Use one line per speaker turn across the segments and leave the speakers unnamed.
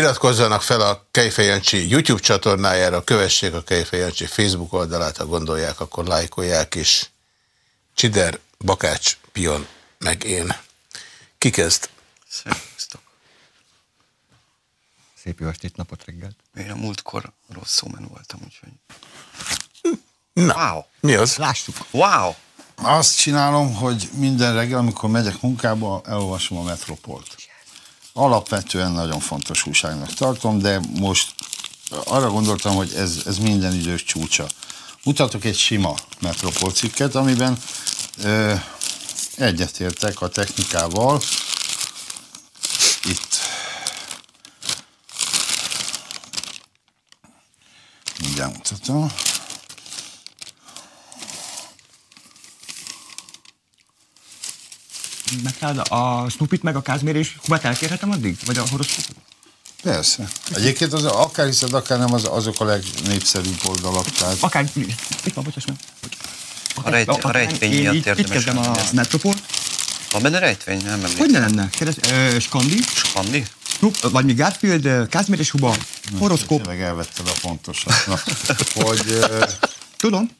Iratkozzanak fel a Kejfejancsi YouTube csatornájára, kövessék a Kejfejancsi Facebook oldalát, ha gondolják, akkor lájkolják is. Csider, Bakács, Pion, meg én. Ki kezd?
Szervusztok.
Szép jó estét, napot reggelt.
Én a múltkor rossz men voltam, úgyhogy...
Na,
Wow!
mi az?
Lássuk.
Wow!
Azt csinálom, hogy minden reggel, amikor megyek munkába, elolvasom a Metropolt. Alapvetően nagyon fontos újságnak tartom, de most arra gondoltam, hogy ez, ez minden idők csúcsa. Mutatok egy sima Metropol cikket, amiben ö, egyetértek a technikával. Itt mindjárt mutatom.
Meg kell a Snoopit meg a Kázmérés Hubát elkérhetem addig? Vagy a horoszkópot?
Persze. Egyébként az, akár hiszed, akár nem, az, azok a legnépszerűbb oldalak. Tehát
Akár, itt van, bocsáss meg.
A, rejt, a rejtvény
Én
miatt
így- Itt
érdemes
kezdem a. Metropol.
Van benne rejtvény? Nem emlékszem.
Hogy ne lenne? Kérdez, ö, Skandi,
Andi?
Snoop, vagy mi Garfield, ö, Kázmérés Huba, horoszkóp.
tényleg elvetted a fontosat. Na, hogy ö,
Tudom.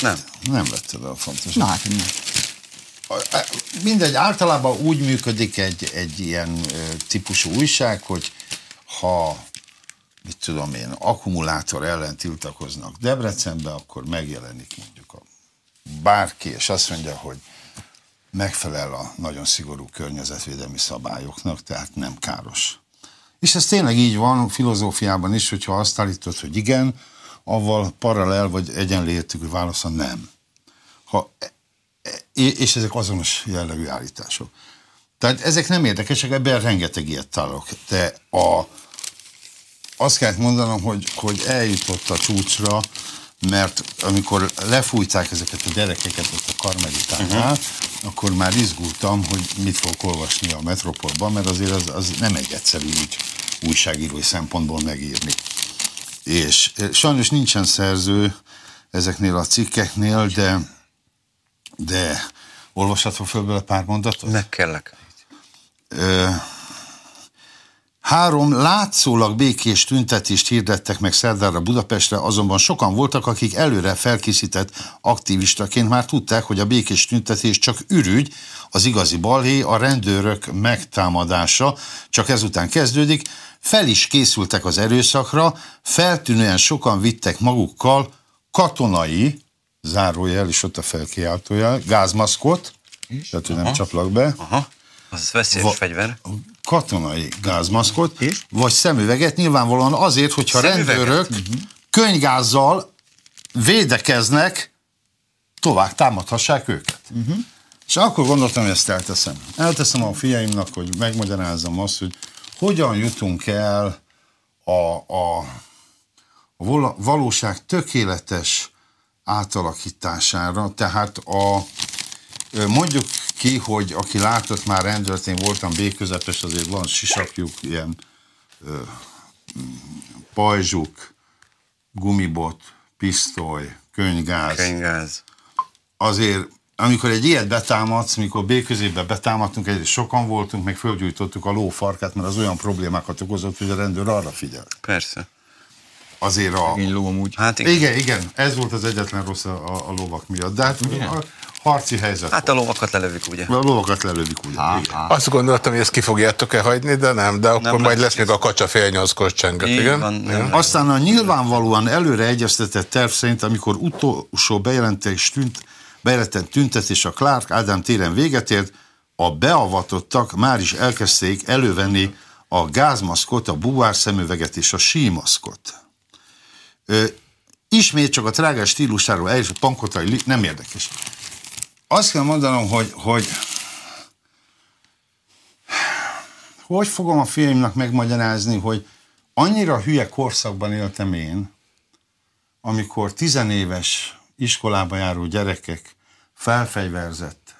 Nem.
nem vetted el a fontosat.
Na hát, nem.
Mindegy, általában úgy működik egy, egy ilyen típusú újság, hogy ha mit tudom én, akkumulátor ellen tiltakoznak Debrecenbe, akkor megjelenik mondjuk a bárki, és azt mondja, hogy megfelel a nagyon szigorú környezetvédelmi szabályoknak, tehát nem káros. És ez tényleg így van filozófiában is, hogyha azt állítod, hogy igen, avval paralel vagy egyenlértük válasz a nem. Ha, és ezek azonos jellegű állítások. Tehát ezek nem érdekesek, ebben rengeteg ilyet találok. De a, azt kell mondanom, hogy, hogy eljutott a csúcsra, mert amikor lefújták ezeket a gyerekeket ott a karmelitánál, uh-huh. akkor már izgultam, hogy mit fogok olvasni a Metropolban, mert azért az, az nem egy egyszerű ügy újságírói szempontból megírni. És sajnos nincsen szerző ezeknél a cikkeknél, de, de olvashatva föl bele pár mondatot?
Meg kellek.
Ö, Három látszólag békés tüntetést hirdettek meg szerdára Budapestre, azonban sokan voltak, akik előre felkészített aktivistaként már tudták, hogy a békés tüntetés csak ürügy, az igazi balhé, a rendőrök megtámadása, csak ezután kezdődik, fel is készültek az erőszakra, feltűnően sokan vittek magukkal katonai, zárójel és ott a felkiáltójel, gázmaszkot, tehát hogy nem csaplak be,
Aha. Az veszélyes
Va-
fegyver.
katonai gázmaszkot,
És?
vagy szemüveget, nyilvánvalóan azért, hogyha
Szemüveget?
rendőrök könygázzal védekeznek, tovább támadhassák őket. És akkor gondoltam, hogy ezt elteszem. Elteszem a fiaimnak, hogy megmagyarázzam azt, hogy hogyan jutunk el a, a, a valóság tökéletes átalakítására, tehát a, Mondjuk ki, hogy aki látott már rendőrt, én voltam B-közepes, azért van sisakjuk, ilyen ö, pajzsuk, gumibot, pisztoly, könygáz.
Könygáz.
Azért, amikor egy ilyet betámadsz, mikor B középbe betámadtunk, egyrészt sokan voltunk, meg fölgyújtottuk a lófarkát, mert az olyan problémákat okozott, hogy a rendőr arra figyel.
Persze.
Azért a...
Én ló amúgy.
Hát igen.
Igen, igen, ez volt az egyetlen rossz a, a, a lovak miatt. De hát a harci helyzet
Hát a lovakat lelövik, ugye?
A lovakat lelövik ugye.
Á,
igen.
á.
Azt gondoltam, hogy ezt ki fogjátok-e hagyni, de nem, de akkor
Nem
majd
lesz
lesz még a kacsa fél nyolckor csenget, igen?
van,
igen?
Aztán a nyilvánvalóan előre egyeztetett terv szerint, amikor utolsó bejelentés tűnt, bejelentett tüntetés a Clark Ádám téren véget ért, a beavatottak már is elkezdték elővenni a gázmaszkot, a buvár szemüveget és a símaszkot. Ö, ismét csak a trágás stílusáról és a pankotai nem érdekes. Azt kell mondanom, hogy, hogy hogy fogom a fiaimnak megmagyarázni, hogy annyira hülye korszakban éltem én, amikor tizenéves iskolába járó gyerekek felfegyverzett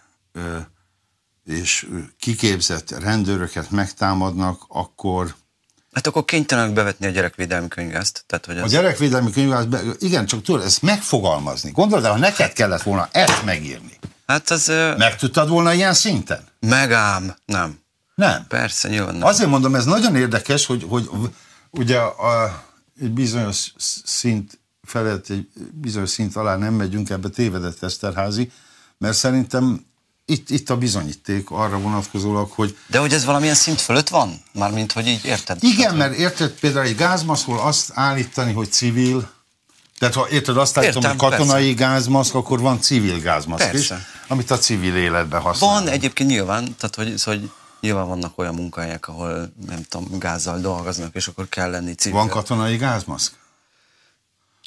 és kiképzett rendőröket megtámadnak, akkor
Hát akkor kénytelenek bevetni a gyerekvédelmi könygázt. Tehát, hogy
a
az...
gyerekvédelmi könyvben, igen, csak tudod, ezt megfogalmazni. Gondolod, el, ha neked kellett volna ezt megírni,
Hát az...
meg tudtad volna ilyen szinten?
Megám. Nem.
Nem.
Persze, nyilván nem.
Azért mondom, ez nagyon érdekes, hogy, hogy ugye a, egy bizonyos szint felett, egy bizonyos szint alá nem megyünk, ebbe tévedett Eszterházi, mert szerintem itt, itt a bizonyíték arra vonatkozólag, hogy...
De hogy ez valamilyen szint fölött van? Mármint, hogy így érted?
Igen, mert érted például egy gázmaszkról azt állítani, hogy civil, tehát ha érted, azt állítom,
Értem,
hogy katonai
persze.
gázmaszk, akkor van civil gázmaszk is,
Persze.
amit a civil életben használ.
Van egyébként nyilván, tehát hogy, szóval, hogy nyilván vannak olyan munkahelyek, ahol nem tudom, gázzal dolgoznak, és akkor kell lenni civil.
Van katonai gázmaszk?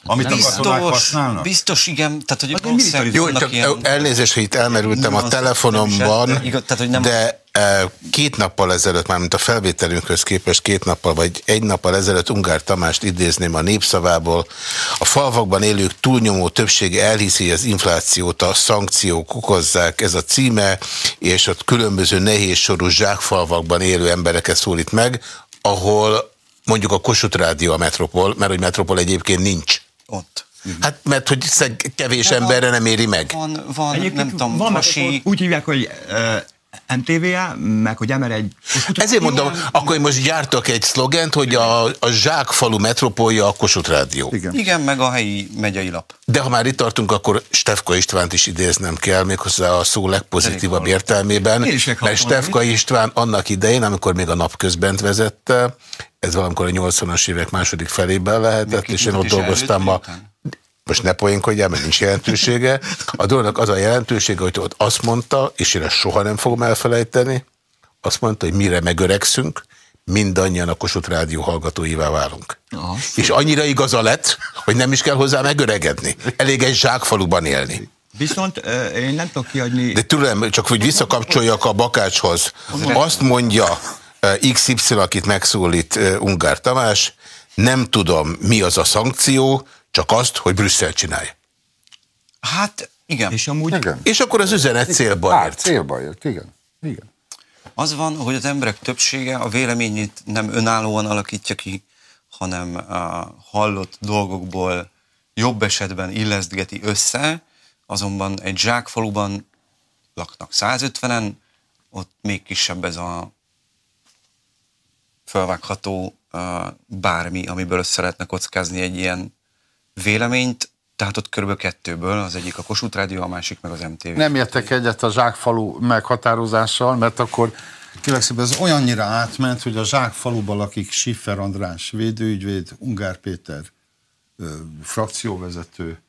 Amit a
Biztos,
használnak?
biztos, igen. Tehát, hogy
Hát,
valószínűleg
Jó, csak
ilyen...
elnézést, hogy itt elmerültem a telefonomban,
igaz, tehát, hogy nem-
de eh, két nappal ezelőtt, már mint a felvételünkhöz képest két nappal, vagy egy nappal ezelőtt Ungár Tamást idézném a népszavából. A falvakban élők túlnyomó többsége elhiszi, hogy az inflációt a szankciók okozzák, ez a címe, és ott különböző nehéz sorú zsákfalvakban élő embereket szólít meg, ahol mondjuk a Kossuth Rádió a Metropol, mert hogy Metropol egyébként nincs.
Ott.
Hát mert hogy szeg, kevés emberre nem éri meg.
Van, van
Egyébként
nem tudom,
van
vasi...
úgy hívják, hogy uh, MTVA, meg hogy emer egy...
Ezért mondom, akkor én most gyártok egy szlogent, hogy a, a zsákfalu metropolja a Kossuth Rádió.
Igen.
Igen, meg a helyi megyei lap.
De ha már itt tartunk, akkor Stefka Istvánt is idéznem kell, méghozzá a szó legpozitívabb
Elég
értelmében. Mert. Stefka István annak idején, amikor még a napközbent vezette, ez valamikor a 80-as évek második felében lehetett,
Még
és én ott dolgoztam a...
után?
Most ne poénkodjál, mert nincs jelentősége. A dolognak az a jelentősége, hogy ott azt mondta, és én ezt soha nem fogom elfelejteni, azt mondta, hogy mire megöregszünk, mindannyian a Kossuth Rádió hallgatóivá válunk.
Aha.
És annyira igaza lett, hogy nem is kell hozzá megöregedni. Elég egy zsákfaluban élni.
Viszont én nem tudok kiadni...
De tőlem, csak hogy visszakapcsoljak a Bakácshoz. Azt mondja XY, akit megszólít Ungár Tamás, nem tudom, mi az a szankció, csak azt, hogy Brüsszel csinálja.
Hát igen.
És amúgy...
Igen.
És akkor az üzenet célba
Hát,
ért.
célba jött, igen. igen.
Az van, hogy az emberek többsége a véleményét nem önállóan alakítja ki, hanem a hallott dolgokból jobb esetben illesztgeti össze, azonban egy zsákfaluban laknak 150-en, ott még kisebb ez a felvágható uh, bármi, amiből össze lehetne kockázni egy ilyen véleményt, tehát ott körülbelül kettőből, az egyik a Kossuth Rádió, a másik meg az MTV.
Nem értek egyet a zsákfalu meghatározással, mert akkor kérlek szépen, ez olyannyira átment, hogy a zsákfaluban lakik Schiffer András, védőügyvéd, Ungár Péter, ö, frakcióvezető.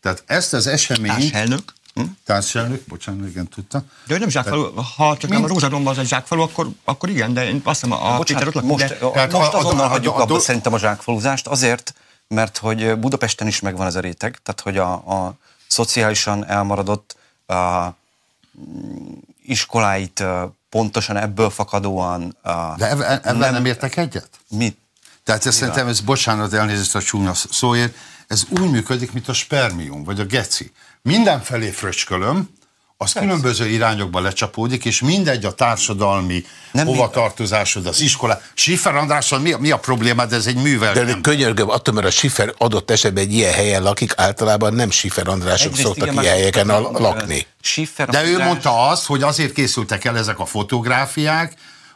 Tehát ezt az eseményt...
Társelnök.
Hm? Társelnök, bocsánat, igen, tudta.
De nem zsákfalu, ha csak nem a
Mind-
Rózsadomban az egy zsákfalu, akkor, akkor igen, de én azt hiszem a, a Péter ott lakik,
most,
de...
a,
Tehát
most
a- a-
azonnal
a-
hagyjuk
a- a-
abba
do-
szerintem a zsákfaluzást, azért, mert hogy Budapesten is megvan ez a réteg, tehát hogy a, a szociálisan elmaradott a, mm, iskoláit pontosan ebből fakadóan a,
De ebben nem, nem, nem értek egyet?
mit?
Tehát ez szerintem, ez bocsánat, elnézést a csúnya szóért, ez úgy működik, mint a spermium, vagy a geci. Mindenfelé fröcskölöm, az különböző irányokba lecsapódik, és mindegy a társadalmi
Nem
nem hova
mi-
tartozásod, az iskola. Schiffer Andrással mi, a- mi a problémád? Ez egy művel.
De könyörgöm, attól, mert a Schiffer adott esetben egy ilyen helyen lakik, általában nem Schiffer Andrások
Egyrészt
szoktak
igen,
ilyen helyeken lakni.
Schiffer
De ő mondta azt, hogy azért készültek el ezek a fotográfiák,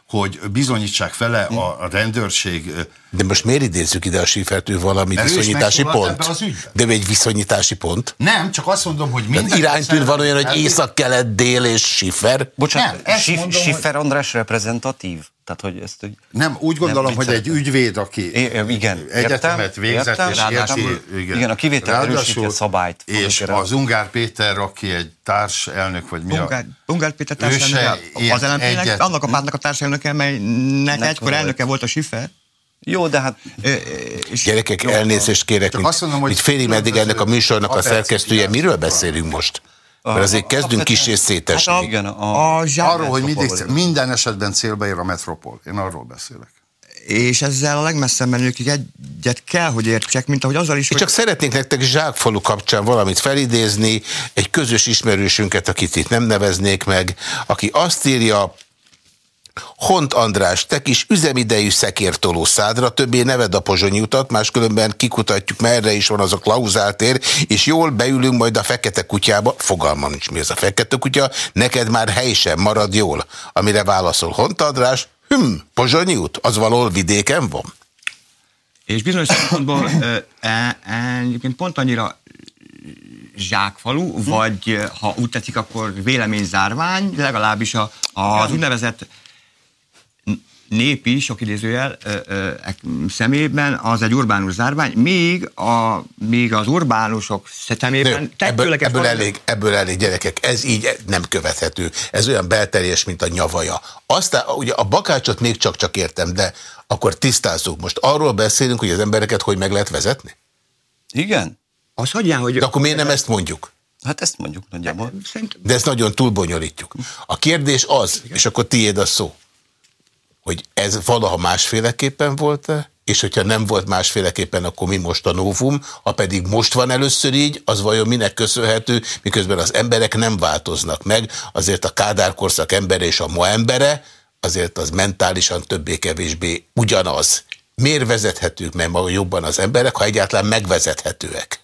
hogy bizonyítsák fele a, rendőrség
De most miért idézzük ide a Schifert, ő valami
Mert
viszonyítási pont? De egy viszonyítási pont?
Nem, csak azt mondom, hogy minden...
iránytűn van olyan, hogy
Elég-
észak, kelet, dél és Schiffer?
Bocsánat,
Nem,
Schiff-
mondom,
Schiffer András reprezentatív? Tehát, hogy ezt hogy...
Nem, úgy gondolom,
Nem
hogy egy ügyvéd, aki
É, igen,
egyetemet
értem,
végzett,
értem.
és
Ráadásul-
érti,
igen, a kivétel
Ráadásul-
erősíti a szabályt.
És
Fogok
az Ungár Péter, aki egy társelnök, vagy mi
Ungár,
a...
Ungár Péter
Ő se
társelnöke,
ilyen
az lmp
egyet-
annak a pártnak a társelnöke, melynek egykor elnöke volt a Schiffer.
Jó, de hát
és
Gyerekek, elnézést kérek, mint,
azt mondom, hogy
félig meddig ennek a műsornak a
apercik
szerkesztője. Miről beszélünk most? Mert azért kezdünk kis és szétesni.
Hát a,
Igen, a-
a
Arról, hogy mindig, minden esetben célba ér a metropol. Én arról beszélek.
és ezzel a legmesszebb menőkig egyet kell, hogy értsek, mint ahogy azzal is, hogy
csak szeretnénk nektek zsákfalu kapcsán valamit felidézni, egy közös ismerősünket, akit itt nem neveznék meg, aki azt írja, Hont András, te kis üzemidejű szekértoló szádra, többé neved a pozsonyi utat, máskülönben kikutatjuk, merre is van az a klauzáltér, és jól beülünk majd a fekete kutyába, fogalmam nincs mi ez a fekete kutya, neked már hely sem marad jól. Amire válaszol Hont András, hm, pozsonyi út, az valahol vidéken van?
És bizonyos szempontból e, e, egyébként pont annyira zsákfalu, vagy ha úgy tetszik, akkor véleményzárvány, legalábbis a, az úgynevezett népi, sok idézőjel szemében az egy urbánus zárvány, míg, a, míg az urbánusok szemében
ebből, ebből, elég, ebből elég gyerekek, ez így nem követhető. Ez olyan belterjes, mint a nyavaja. Aztán ugye a bakácsot még csak-csak értem, de akkor tisztázzuk. Most arról beszélünk, hogy az embereket hogy meg lehet vezetni?
Igen.
Az hagyján, hogy...
De akkor miért nem ezt mondjuk?
Hát ezt mondjuk nagyjából.
De ezt nagyon túlbonyolítjuk. A kérdés az, és akkor tiéd a szó, hogy ez valaha másféleképpen volt-e, és hogyha nem volt másféleképpen, akkor mi most a novum, ha pedig most van először így, az vajon minek köszönhető, miközben az emberek nem változnak meg, azért a kádárkorszak embere és a ma embere, azért az mentálisan többé-kevésbé ugyanaz. Miért vezethetők meg ma jobban az emberek, ha egyáltalán megvezethetőek?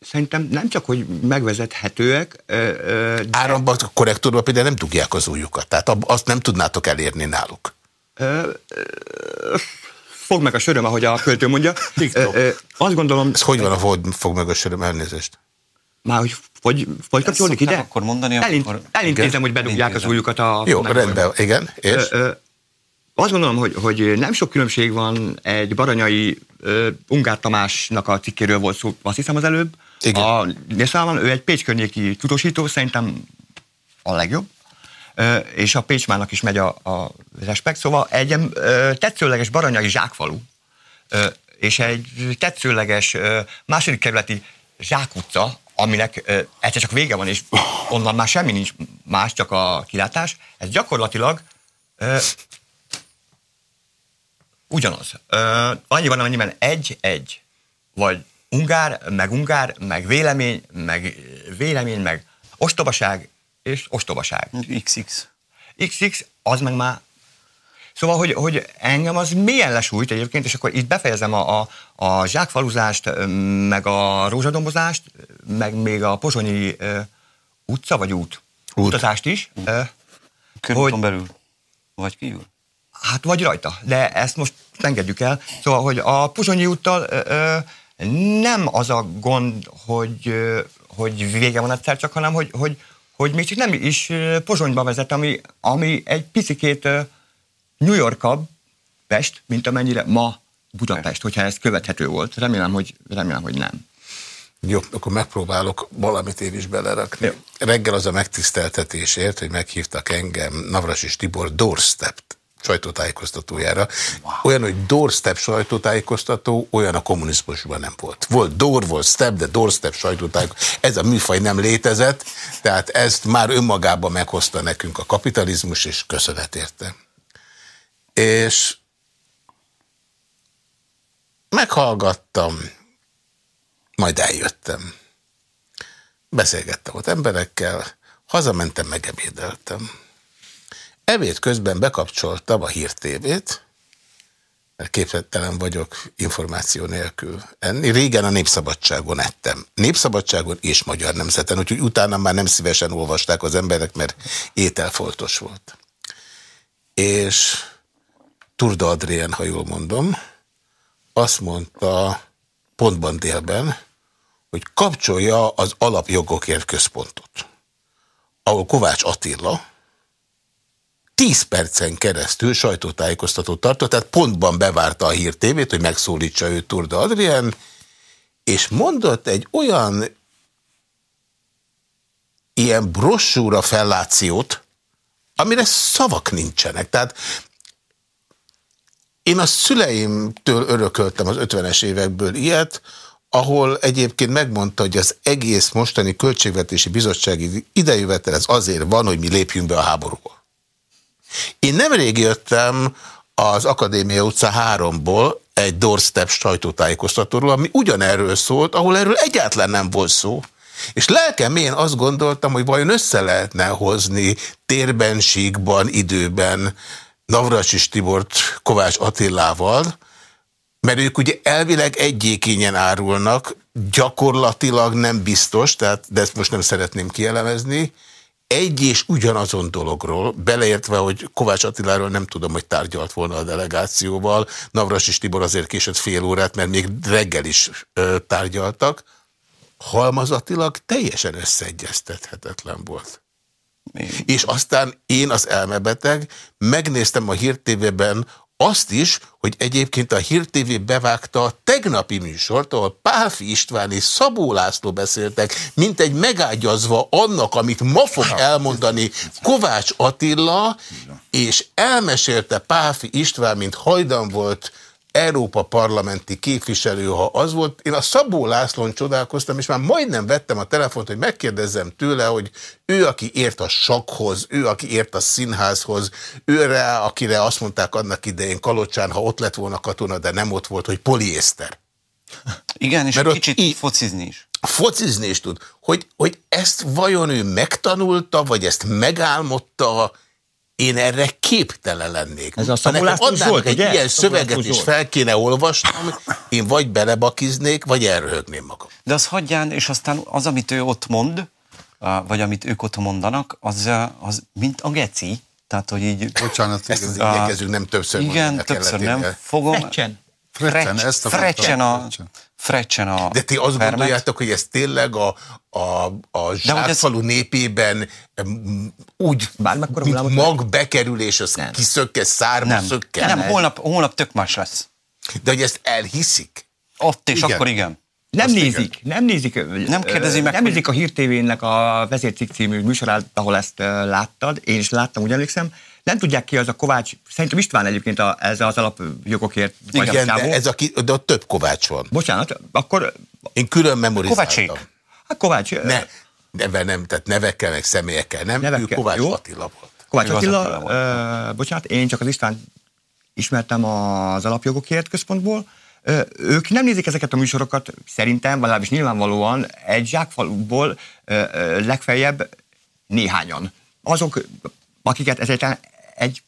Szerintem nem csak, hogy megvezethetőek.
De... Áramban, korrektorban például nem dugják az ujjukat, tehát azt nem tudnátok elérni náluk.
Fog meg a söröm, ahogy a költő mondja. Azt gondolom...
Ez hogy van a fog, fog meg a söröm elnézést?
Már hogy hogy, hogy kapcsolódik ide?
akkor mondani,
Elint, akkor... Elintézem, igen, hogy bedugják elintézem. az ujjukat a...
Jó, rendben, igen, és? Ö, ö,
azt gondolom, hogy, hogy nem sok különbség van egy Baranyai ö, Ungár Tamásnak a cikkéről volt szó, azt hiszem az előbb. Igen. A Nészában ő egy Pécs környéki tudósító, szerintem a legjobb. És a Pécsmának is megy a, a respekt. Szóval egy tetszőleges Baranyai zsákfalu, ö, és egy tetszőleges második kerületi zsákutca, aminek egyszer csak vége van, és onnan már semmi nincs más, csak a kilátás, ez gyakorlatilag ugyanaz. Ö, annyiban, amennyiben egy-egy, vagy ungár, meg ungár, meg vélemény, meg vélemény, meg ostobaság, és ostobaság.
XX.
XX, az meg már Szóval, hogy, hogy engem az milyen lesújt egyébként, és akkor itt befejezem a, a, a zsákfaluzást, meg a rózsadombozást, meg még a pozsonyi uh, utca vagy út, út. utazást is. Uh,
hogy, belül, vagy kívül?
Hát vagy rajta, de ezt most engedjük el. Szóval, hogy a pozsonyi úttal uh, nem az a gond, hogy, uh, hogy vége van egyszer csak, hanem hogy, hogy, hogy még csak nem is Pozsonyba vezet, ami, ami egy picikét New Yorkabb Pest, mint amennyire ma Budapest, hogyha ez követhető volt. Remélem, hogy, remélem, hogy nem.
Jó, akkor megpróbálok valamit én is belerakni. Jó. Reggel az a megtiszteltetésért, hogy meghívtak engem Navras és Tibor doorstep sajtótájékoztatójára. Wow. Olyan, hogy doorstep sajtótájékoztató, olyan a kommunizmusban nem volt. Volt door, volt step, de doorstep sajtótájékoztató. Ez a műfaj nem létezett, tehát ezt már önmagában meghozta nekünk a kapitalizmus, és köszönet érte. És meghallgattam, majd eljöttem. Beszélgettem ott emberekkel, hazamentem, megebédeltem. Evét közben bekapcsoltam a hírtévét, mert képzettelen vagyok információ nélkül enni. Régen a Népszabadságon ettem. Népszabadságon és Magyar Nemzeten, úgyhogy utána már nem szívesen olvasták az emberek, mert ételfoltos volt. És Turda Adrien, ha jól mondom, azt mondta pontban délben, hogy kapcsolja az alapjogokért központot, ahol Kovács Attila 10 percen keresztül sajtótájékoztatót tartott, tehát pontban bevárta a hírtévét, hogy megszólítsa őt Turda Adrien, és mondott egy olyan ilyen brossúra fellációt, amire szavak nincsenek. Tehát én a szüleimtől örököltem az 50-es évekből ilyet, ahol egyébként megmondta, hogy az egész mostani költségvetési bizottsági idejövetel ez azért van, hogy mi lépjünk be a háborúba. Én nemrég jöttem az Akadémia utca 3-ból egy doorstep sajtótájékoztatóról, ami ugyanerről szólt, ahol erről egyáltalán nem volt szó. És lelkem én azt gondoltam, hogy vajon össze lehetne hozni térben, síkban, időben Navracsis Tibort Kovács Attilával, mert ők ugye elvileg egyékényen árulnak, gyakorlatilag nem biztos, tehát, de ezt most nem szeretném kielemezni, egy és ugyanazon dologról, beleértve, hogy Kovács Attiláról nem tudom, hogy tárgyalt volna a delegációval, Navras és Tibor azért késett fél órát, mert még reggel is ö, tárgyaltak, halmazatilag teljesen összeegyeztethetetlen volt. Mi? És aztán én az elmebeteg, megnéztem a hírtévében azt is, hogy egyébként a Hír TV bevágta a tegnapi műsort, ahol Pálfi István és Szabó László beszéltek, mint egy megágyazva annak, amit ma fog elmondani Kovács Attila, és elmesélte Pálfi István, mint hajdan volt Európa parlamenti képviselő, ha az volt. Én a Szabó Lászlón csodálkoztam, és már majdnem vettem a telefont, hogy megkérdezzem tőle, hogy ő, aki ért a sakhoz, ő, aki ért a színházhoz, őre, akire azt mondták annak idején Kalocsán, ha ott lett volna katona, de nem ott volt, hogy poliészter.
Igen, és Mert kicsit így, focizni is.
Focizni is tud. Hogy, hogy ezt vajon ő megtanulta, vagy ezt megálmodta, én erre képtelen lennék.
Ez a szamulászlós volt,
egy ugye? ilyen szöveget is fel kéne olvasnom, én vagy belebakiznék, vagy elröhögném magam.
De az hagyján, és aztán az, amit ő ott mond, vagy amit ők ott mondanak, az, az mint a geci. Tehát, hogy így...
Bocsánat, ezt az igyekezünk nem többször
Igen, többször nem fogom.
Frecsen.
Frecsen, ezt a
Frecsen a, Frecsen a
De ti azt permet. gondoljátok, hogy ez tényleg a, a, a zsákfalu ez... népében úgy, mint mag bekerülés, az nem. kiszökke, szárba
nem.
szökke?
Nem, holnap, holnap tök más lesz.
De hogy ezt elhiszik?
Ott és igen. akkor igen.
Nem Azt nézik, igen. nem nézik.
Nem kérdezi meg.
Nem nézik a Hír TV-nek a Vezércikk című műsorát, ahol ezt láttad. Én is láttam, úgy emlékszem nem tudják ki az a Kovács, szerintem István egyébként a, ez az alapjogokért.
Igen, de, ez a, de ott több Kovács van.
Bocsánat, akkor...
Én külön memorizáltam. Kovácsék.
Hát Kovács...
Ne, neve nem, tehát nevekkel, meg személyekkel, nem? Nevekkel, ő Kovács jó? Attila volt.
Kovács Attila, Attila uh, bocsánat, én csak az István ismertem az alapjogokért központból, ők nem nézik ezeket a műsorokat, szerintem, legalábbis nyilvánvalóan egy zsákfaluból legfeljebb néhányan. Azok, akiket ezért egy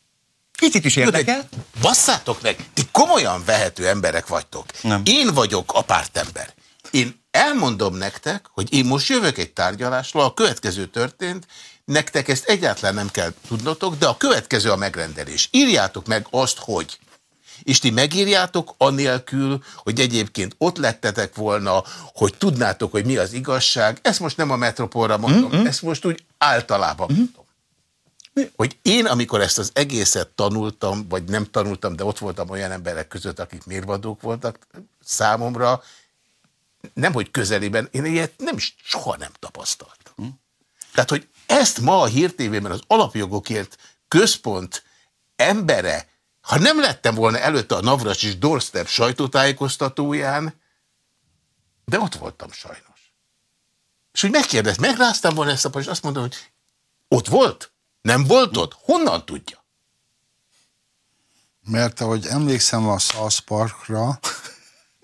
Picit is érdekel.
Basszátok meg, ti komolyan vehető emberek vagytok. Nem. Én vagyok a pártember. Én elmondom nektek, hogy én most jövök egy tárgyalásról, a következő történt, nektek ezt egyáltalán nem kell tudnotok, de a következő a megrendelés. Írjátok meg azt, hogy és ti megírjátok anélkül, hogy egyébként ott lettetek volna, hogy tudnátok, hogy mi az igazság. Ezt most nem a metropolra mondom, mm -hmm. ezt most úgy általában mm -hmm. mondom hogy én, amikor ezt az egészet tanultam, vagy nem tanultam, de ott voltam olyan emberek között, akik mérvadók voltak számomra, nem hogy közelében, én ilyet nem is soha nem tapasztaltam. Hm? Tehát, hogy ezt ma a hírtévében az alapjogokért központ embere, ha nem lettem volna előtte a Navras és Dorstep sajtótájékoztatóján, de ott voltam sajnos. És hogy megkérdez, megráztam volna ezt a és azt mondom, hogy ott volt? Nem volt ott? Honnan tudja?
Mert ahogy emlékszem a South Parkra,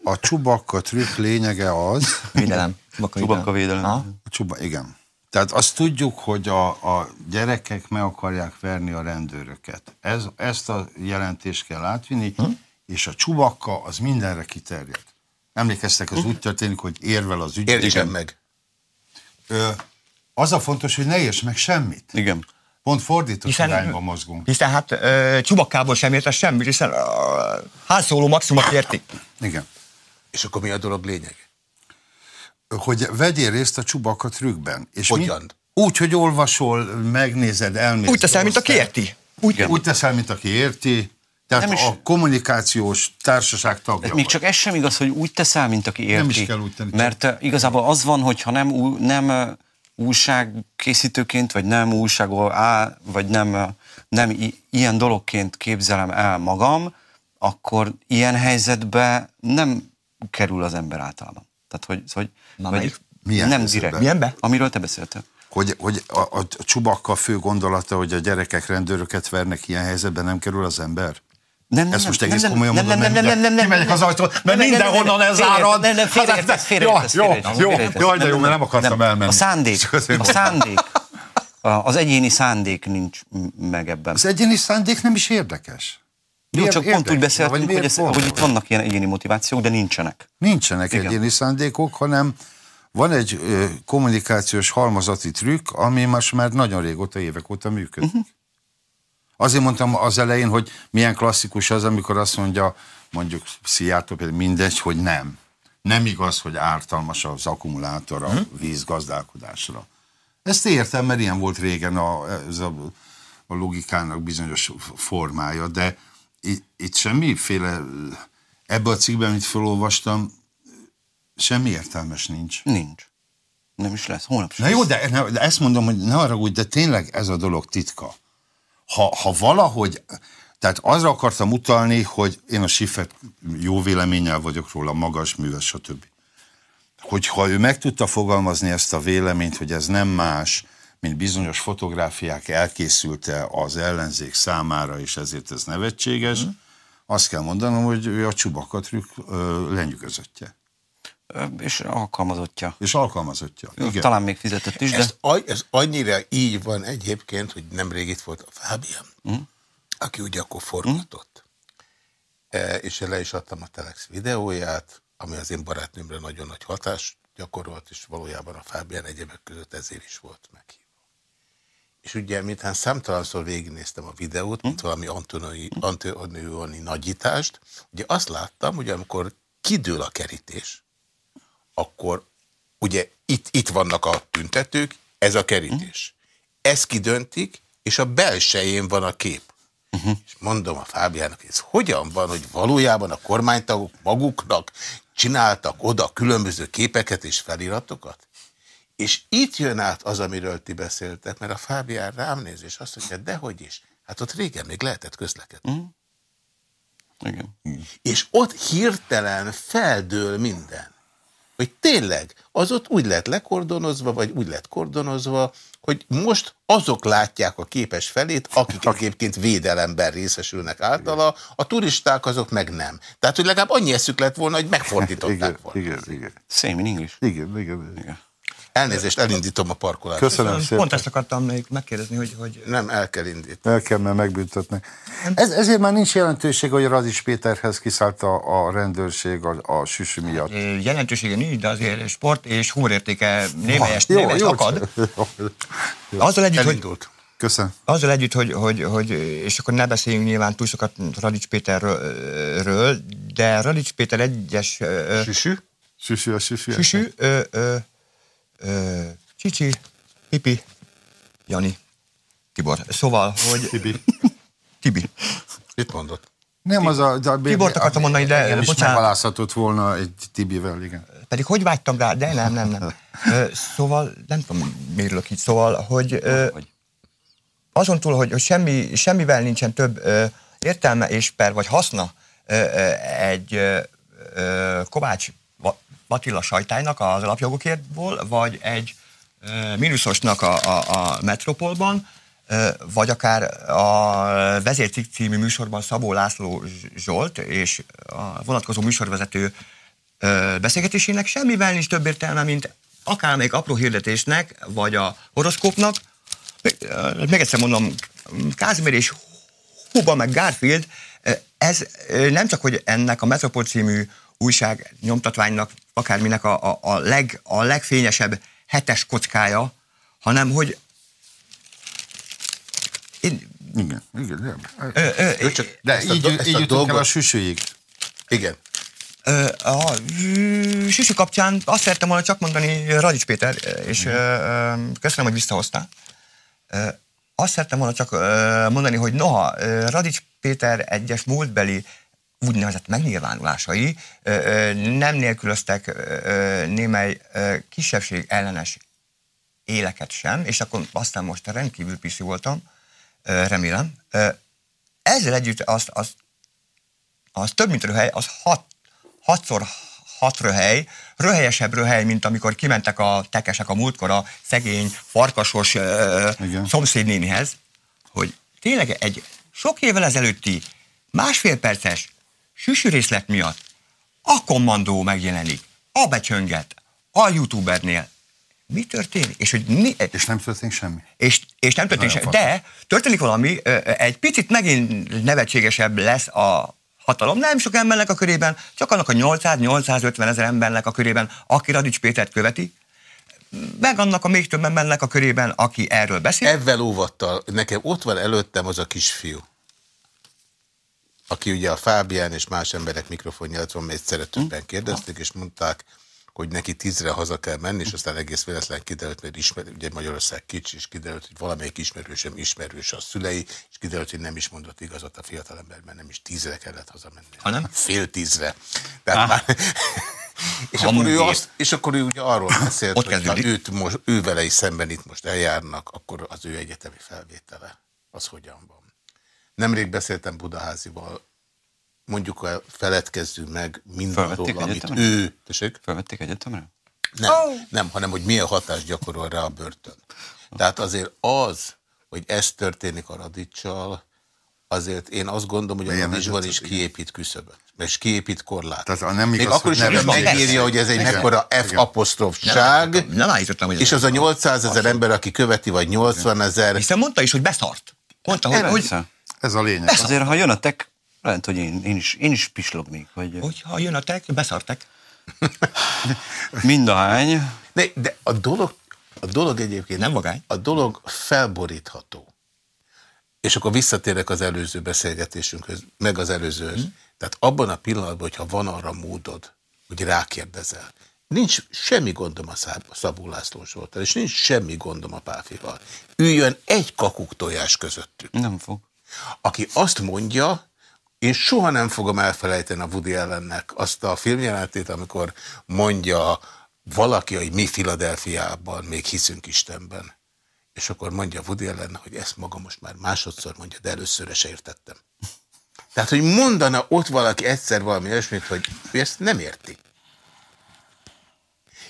a csubakka trükk lényege az...
Védelem.
Csubakka védelem. A
csuba, igen. Tehát azt tudjuk, hogy a, a gyerekek meg akarják verni a rendőröket. Ez, ezt a jelentést kell átvinni, hm? és a csubakka az mindenre kiterjed. Emlékeztek, az hm? úgy történik, hogy érvel az ügyben.
Értsem meg.
Ö,
az a fontos, hogy ne érts meg semmit.
Igen.
Pont fordított hiszen, irányba mozgunk.
Hiszen hát ö, csubakkából sem érte semmit, hiszen házszóló maximumot érti.
Igen.
És akkor mi a dolog lényeg?
Hogy vegyél részt a csubakka trükkben. És
Hogyan?
Mi? Úgy, hogy olvasol, megnézed, elmész.
Úgy teszel, mint aki érti.
Úgy, úgy teszel, mint aki érti. Tehát nem is, a kommunikációs társaság tagja
Még csak ez sem igaz, hogy úgy teszel, mint aki érti. Nem
is kell úgy tenni.
Mert igazából az van, hogyha nem, nem újságkészítőként, vagy nem újságol á, vagy nem, nem ilyen dologként képzelem el magam, akkor ilyen helyzetbe nem kerül az ember általában. Tehát, hogy, hogy
Na, vagy
Milyen nem direkt.
Milyenbe?
Amiről te beszéltél.
Hogy, hogy a, a, a csubakka fő gondolata, hogy a gyerekek rendőröket vernek ilyen helyzetben, nem kerül az ember? Nem, nem, Ezt most egész nem, komolyan mondom, nem, nem, nem, nem, nem, nem, az ajtót, mert mindenhonnan ez árad. Nem, nem, félreértesz, félreértesz. Jó, jó, jó, de jó, mert nem akartam elmenni.
A szándék, a szándék, az egyéni szándék nincs meg ebben.
Az egyéni szándék nem is érdekes.
Jó, csak pont úgy beszéltünk, hogy, ez, hogy itt vannak ilyen egyéni motivációk, de nincsenek.
Nincsenek Igen. egyéni szándékok, hanem van egy ö, kommunikációs halmazati trükk, ami most már nagyon régóta, évek óta működik. Uh-huh. Azért mondtam az elején, hogy milyen klasszikus az, amikor azt mondja, mondjuk Szijjártó például mindegy, hogy nem. Nem igaz, hogy ártalmas az akkumulátor a uh-huh. vízgazdálkodásra. Ezt értem, mert ilyen volt régen a, ez a, a logikának bizonyos formája, de itt, itt semmiféle, ebbe a cikkben, amit felolvastam, semmi értelmes nincs.
Nincs. Nem is lesz, holnap
sem. Na jó, de, de ezt mondom, hogy ne úgy, de tényleg ez a dolog titka. Ha, ha valahogy, tehát azra akartam utalni, hogy én a Siffert jó véleménnyel vagyok róla, magas, műves, stb. Hogyha ő meg tudta fogalmazni ezt a véleményt, hogy ez nem más, mint bizonyos fotográfiák elkészülte az ellenzék számára, és ezért ez nevetséges, mm. azt kell mondanom, hogy ő a csubakatrük lenyűgözöttje.
És alkalmazottja.
És alkalmazottja.
Igen. Talán még fizetett is, de...
Ez, ez annyira így van egyébként, hogy nemrég itt volt a Fábian, mm. aki ugye akkor forgatott. Mm. E, és le is adtam a Telex videóját, ami az én barátnőmre nagyon nagy hatást gyakorolt, és valójában a Fábian egyebek között ezért is volt meghívva. És ugye, mintha számtalanszor végignéztem a videót, mint hm? valami Antonioni nagyítást, ugye azt láttam, hogy amikor kidől a kerítés, akkor ugye itt, itt vannak a tüntetők, ez a kerítés. Ez kidöntik, és a belsején van a kép. Uh -huh. És mondom a Fábiának, ez hogyan van, hogy valójában a kormánytagok maguknak csináltak oda különböző képeket és feliratokat? És itt jön át az, amiről ti beszéltek, mert a Fábián rám néz, és azt mondja, dehogy is. Hát ott régen még lehetett közlekedni. Mm.
Igen.
És ott hirtelen feldől minden. Hogy tényleg, az ott úgy lett lekordonozva, vagy úgy lett kordonozva, hogy most azok látják a képes felét, akik egyébként védelemben részesülnek általa, a turisták azok meg nem. Tehát, hogy legalább annyi eszük lett volna, hogy megfordították
igen,
volna.
Igen, igen.
Same in English.
Igen, igen, igen.
Elnézést, elindítom a parkolást.
Köszönöm szépen.
Pont ezt akartam még megkérdezni, hogy... hogy...
Nem, el kell indítani.
El kell, mert megbüntetnek. Ez, ezért már nincs jelentőség, hogy Radics Péterhez kiszállt a, a rendőrség a, a süsű miatt.
Jelentősége nincs, de azért sport és humorértéke némelyest, jó, némelyest jó, akad. Azzal együtt, hogy,
Köszönöm.
Azzal együtt, hogy, hogy, hogy, és akkor ne beszéljünk nyilván túl sokat Radics Péterről, de Radics Péter egyes...
Süsű? Süsű a süsű.
Süsű, ö, ö, ö, Csicsi, Pipi, Jani, Tibor. Szóval, hogy...
Tibi.
Tibi.
Mit mondott?
Nem az a... a
Tibort akartam mondani, de...
Igen, is meghalázhatott volna egy Tibivel, igen.
Pedig hogy vágytam rá, de nem, nem, nem. szóval, nem tudom, miért így, szóval, hogy... azon túl, hogy, hogy semmi, semmivel nincsen több értelme és per, vagy haszna egy Kovács Attila sajtálynak az alapjogokértból, vagy egy mínuszosnak a, a, a Metropolban, vagy akár a Vezércikk című műsorban Szabó László Zsolt és a vonatkozó műsorvezető beszélgetésének semmivel nincs több értelme, mint akár még apró hirdetésnek, vagy a horoszkópnak. Még egyszer mondom, Kázmér és Huba meg Garfield, ez nem csak, hogy ennek a Metropol című újság nyomtatványnak, akárminek a, a, a, leg, a legfényesebb hetes kockája, hanem hogy
én... Igen, igen. Ö, ö, ö, csak, de ezt így, a, ezt így a dolgot... el a süsőig.
Igen.
Ö, a süsű kapcsán azt szerettem volna csak mondani Radics Péter, és ö, köszönöm, hogy visszahoztál. Azt szerettem volna csak mondani, hogy noha Radics Péter egyes múltbeli úgynevezett megnyilvánulásai nem nélkülöztek némely kisebbség ellenes éleket sem, és akkor aztán most rendkívül piszi voltam, remélem. Ezzel együtt az, az, az több, mint röhely, az hat, hatszor hat röhely, röhelyesebb röhely, mint amikor kimentek a tekesek a múltkor a szegény, farkasos szomszédnénihez, hogy tényleg egy sok évvel ezelőtti másfél perces süsűrészlet miatt a kommandó megjelenik, a becsönget, a youtubernél. Mi történik? És, hogy mi,
és nem történik semmi.
És, és nem történik semmi. De történik valami, egy picit megint nevetségesebb lesz a hatalom. Nem sok embernek a körében, csak annak a 800-850 ezer embernek a körében, aki Radics Pétert követi, meg annak a még több embernek a körében, aki erről beszél.
Ebben óvattal, nekem ott van előttem az a kisfiú, aki ugye a Fábián és más emberek mikrofonját van, mert szeretőben kérdezték, és mondták, hogy neki tízre haza kell menni, és aztán egész véletlen kiderült, mert ismer, ugye Magyarország kicsi, és kiderült, hogy valamelyik ismerősöm ismerős a szülei, és kiderült, hogy nem is mondott igazat a fiatalember, mert nem is tízre kellett hazamenni.
Hanem?
Fél tízre. Tehát már, és, akkor ő azt, és akkor ő ugye arról beszélt, Ott hogy ha őt most, ő vele is szemben itt most eljárnak, akkor az ő egyetemi felvétele, az hogyan van. Nemrég beszéltem Budaházival, mondjuk el, feledkezzünk meg mindarról, amit ő...
Tessék? Felvették egyetemre?
Nem, oh. nem, hanem hogy milyen hatást gyakorol rá a börtön. Tehát azért az, hogy ez történik a radicsal, azért én azt gondolom, hogy a radicsban is kiépít küszöböt, és kiépít korlát. Tehát nem igaz, Még akkor is, hogy megírja, hogy ez egy mekkora F apostrofság,
nem állítottam, hogy
és az a 800 ezer ember, aki követi, vagy 80 ezer...
Hiszen mondta is, hogy beszart. Mondta, hogy, hogy...
Ez a lényeg.
Beszart. Azért, ha jön a tek, lehet, hogy én, én, is, én is pislognék.
Hogy... Hogyha jön a tek, beszartek.
Mindahány.
De, de a dolog, a dolog egyébként...
Nem magány.
A dolog felborítható. És akkor visszatérek az előző beszélgetésünkhöz, meg az előzőhöz. Hmm. Tehát abban a pillanatban, hogyha van arra módod, hogy rákérdezel, nincs semmi gondom a Szabó László Zsoltán, és nincs semmi gondom a Páfival. Üljön egy kakuk tojás közöttük.
Nem fog.
Aki azt mondja, én soha nem fogom elfelejteni a Woody ellennek azt a filmjelentét, amikor mondja valaki, hogy mi Filadelfiában még hiszünk Istenben. És akkor mondja Woody ellen, hogy ezt maga most már másodszor mondja, de először se értettem. Tehát, hogy mondana ott valaki egyszer valami olyasmit, hogy ő ezt nem érti.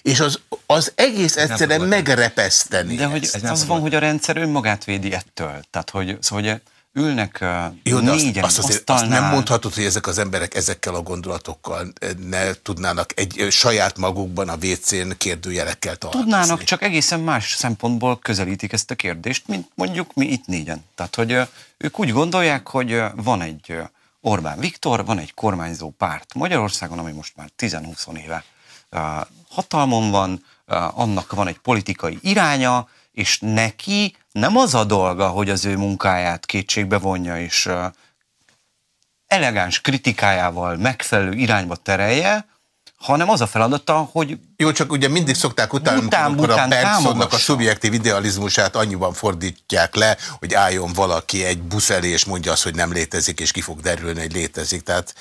És az, az egész egyszerűen megrepeszteni.
De hogy ez az van, hogy a rendszer önmagát védi ettől. Tehát, hogy, szóval, hogy ülnek Jó, de négyen azt, azt, azért,
azt nem mondhatod, hogy ezek az emberek ezekkel a gondolatokkal ne tudnának egy saját magukban a WC-n kérdőjelekkel
találkozni. Tudnának, csak egészen más szempontból közelítik ezt a kérdést, mint mondjuk mi itt négyen. Tehát, hogy ők úgy gondolják, hogy van egy Orbán Viktor, van egy kormányzó párt Magyarországon, ami most már 10-20 éve hatalmon van, annak van egy politikai iránya, és neki nem az a dolga, hogy az ő munkáját kétségbe vonja, és elegáns kritikájával megfelelő irányba terelje, hanem az a feladata, hogy...
Jó, csak ugye mindig szokták utána, után, amikor a Bergsonnak a szubjektív idealizmusát annyiban fordítják le, hogy álljon valaki egy busz elé, és mondja azt, hogy nem létezik, és ki fog derülni, hogy létezik. Tehát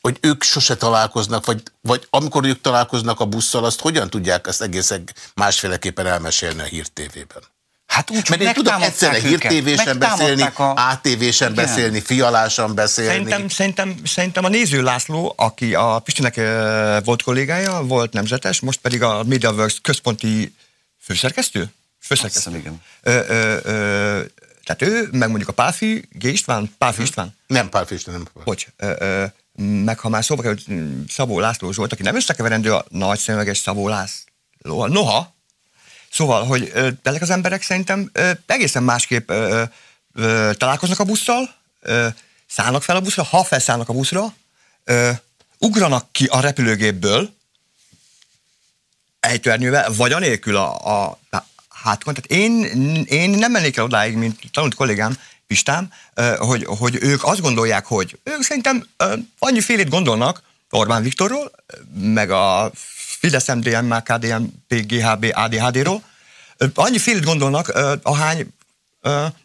hogy ők sose találkoznak, vagy, vagy amikor ők találkoznak a busszal, azt hogyan tudják ezt egészen másféleképpen elmesélni a hírtévében?
Hát úgy,
Mert én tudok egyszerre hírtévésen beszélni, a... ATV-sen beszélni, fialásan beszélni.
Szerintem, szerintem, szerintem a néző László, aki a Pistinek volt kollégája, volt nemzetes, most pedig a MediaWorks központi főszerkesztő?
Főszerkesztő. Azt igen.
Ö, ö, ö, tehát ő, meg mondjuk a Páfi, G. István, Páfi hm. István?
Nem Páfi István, nem.
Hogy? Ö, ö, meg ha már szóba került Szabó László Zsolt, aki nem összekeverendő a nagy szemüveges Szabó László, noha, szóval, hogy ezek az emberek szerintem egészen másképp találkoznak a busszal, szállnak fel a buszra, ha felszállnak a buszra, ugranak ki a repülőgépből, ejtőernyővel, vagy anélkül a, a hátkon. Tehát én, én nem mennék el odáig, mint tanult kollégám, Pistám, hogy, hogy ők azt gondolják, hogy ők szerintem annyi félét gondolnak Orbán Viktorról, meg a Fidesz, MDM, KDM, GHB, ADHD-ról, annyi félét gondolnak, ahány,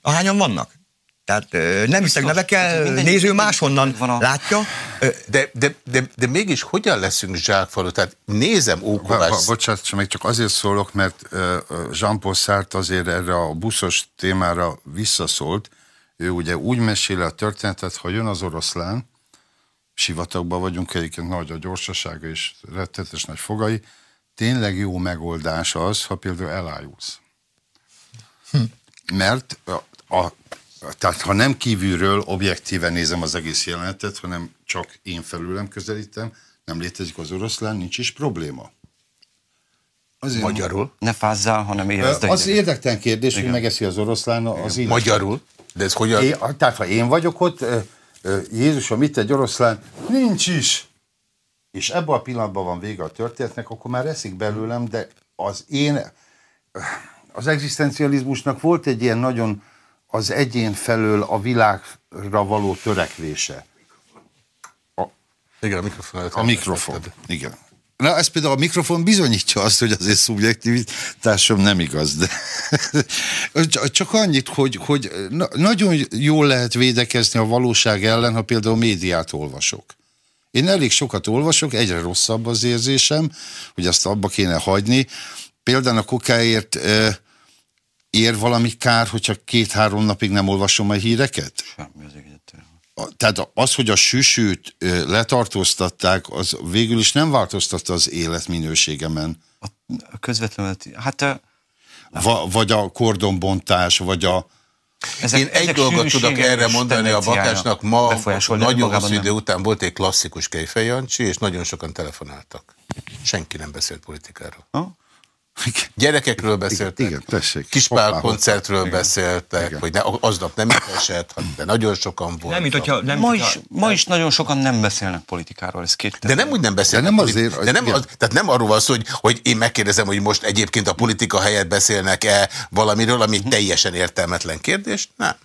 ahányan vannak. Tehát nem hiszek nevekkel, néző máshonnan van a... látja.
De, de, de, de mégis hogyan leszünk zsákfalu? Tehát nézem Ókovás... Bo
bocsánat, csak még csak azért szólok, mert Jean-Paul Sartre azért erre a buszos témára visszaszólt, ő ugye úgy meséli a történetet, ha jön az oroszlán, sivatagban vagyunk, egyébként nagy a gyorsasága és rettetes nagy fogai, tényleg jó megoldás az, ha például elájulsz. Hm. Mert a, a, tehát ha nem kívülről objektíven nézem az egész jelenetet, hanem csak én felülem közelítem, nem létezik az oroszlán, nincs is probléma.
Azért Magyarul?
Ne fázzál, hanem érezd.
Az érdektelen kérdés, Igen. hogy megeszi az oroszlán az
illetve. Magyarul? De ez hogyan?
Én, tehát ha én vagyok ott, Jézusom, mit egy oroszlán? Nincs is! És ebben a pillanatban van vége a történetnek, akkor már eszik belőlem, de az én, az egzisztencializmusnak volt egy ilyen nagyon az egyén felől a világra való törekvése.
A, igen, a mikrofon.
A mikrofon, igen. Na, ez például a mikrofon bizonyítja azt, hogy azért szubjektivitásom nem igaz, de csak annyit, hogy, hogy nagyon jól lehet védekezni a valóság ellen, ha például médiát olvasok. Én elég sokat olvasok, egyre rosszabb az érzésem, hogy azt abba kéne hagyni. Például a kokáért ér valami kár, hogyha két-három napig nem olvasom a híreket?
Semmi az
tehát az, hogy a süsűt letartóztatták, az végül is nem változtatta az életminőségemen.
A közvetlenül, hát...
Va, vagy a kordonbontás, vagy a... Ezek, Én egy dolgot tudok erre mondani a bakásnak. Ma nagyon hosszú idő után volt egy klasszikus Kejfej Jancsi, és nagyon sokan telefonáltak. Senki nem beszélt politikáról. Ha? Gyerekekről beszéltek, igen, tessék. Kispál koncertről igen. beszéltek, igen. hogy ne, aznap nem esett, de nagyon sokan voltak. Nem, mint hogyha,
nem, ma, is, ma is nagyon sokan nem beszélnek politikáról, ez két.
De nem úgy nem beszélnek. De nem azért, de nem, az, tehát nem arról van szó, hogy, hogy én megkérdezem, hogy most egyébként a politika helyett beszélnek-e valamiről, ami uh-huh. teljesen értelmetlen kérdés. Nem.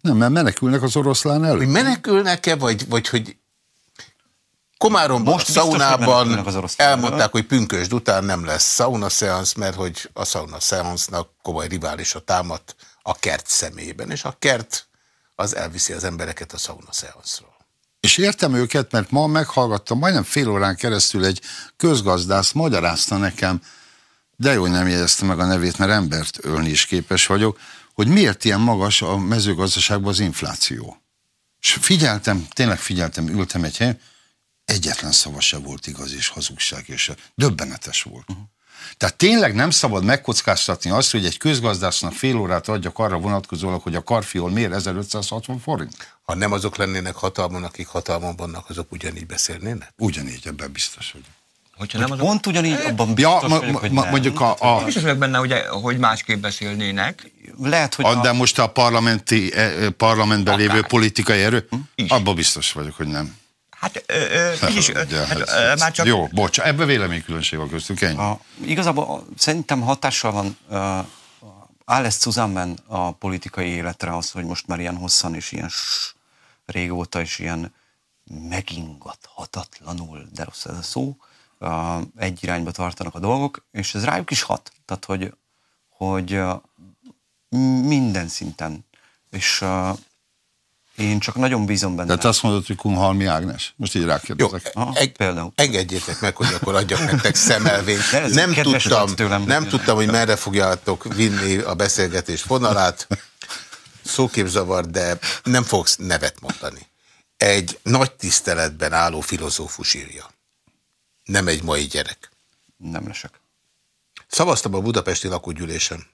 Nem, mert menekülnek az oroszlán elő.
Hogy menekülnek-e, vagy, vagy hogy Komáromban, Most szaunában elmondták, hogy pünkösd után nem lesz sauna szeansz, mert hogy a sauna szeansznak komoly riválisa támadt a kert szemében, és a kert az elviszi az embereket a sauna szeanszról.
És értem őket, mert ma meghallgattam, majdnem fél órán keresztül egy közgazdász magyarázta nekem, de jó, hogy nem jegyezte meg a nevét, mert embert ölni is képes vagyok, hogy miért ilyen magas a mezőgazdaságban az infláció. És figyeltem, tényleg figyeltem, ültem egy helyen, egyetlen szava se volt igaz és hazugság, és döbbenetes volt. Uh-huh. Tehát tényleg nem szabad megkockáztatni azt, hogy egy közgazdásznak fél órát adjak arra vonatkozólag, hogy a karfiol miért 1560 forint?
Ha nem azok lennének hatalmon, akik hatalmon vannak, azok ugyanígy beszélnének?
Ugyanígy, ebben biztos
vagyok. Hogyha nem azok... Pont ugyanígy, abban biztos ja, vagyok, hogy ma,
Mondjuk a, a... Biztos vagyok benne, hogy, hogy másképp beszélnének.
Lehet, hogy a... De most a parlamenti, eh, parlamentben Akár. lévő politikai erő, hm? abban biztos vagyok, hogy nem.
Hát, ö, ö, is, ö, hát,
ö, már csak... Jó, bocs, ebben véleménykülönbség van köztünk, ennyi. A,
igazából szerintem hatással van uh, Alice a politikai életre az, hogy most már ilyen hosszan és ilyen régóta is ilyen megingathatatlanul, de rossz ez a szó, uh, egy irányba tartanak a dolgok, és ez rájuk is hat. Tehát, hogy, hogy uh, minden szinten. És uh, én csak nagyon bízom benne.
Tehát azt mondod, hogy Kunhalmi Ágnes? Most így rákérdezek.
Jó, például. engedjétek meg, hogy akkor adjak nektek szemelvényt. Nem tudtam, tőlem. nem tudtam, hogy merre fogjátok vinni a beszélgetés vonalát. Szóképzavar, de nem fogsz nevet mondani. Egy nagy tiszteletben álló filozófus írja. Nem egy mai gyerek.
Nem lesek.
Szavaztam a budapesti lakógyűlésen.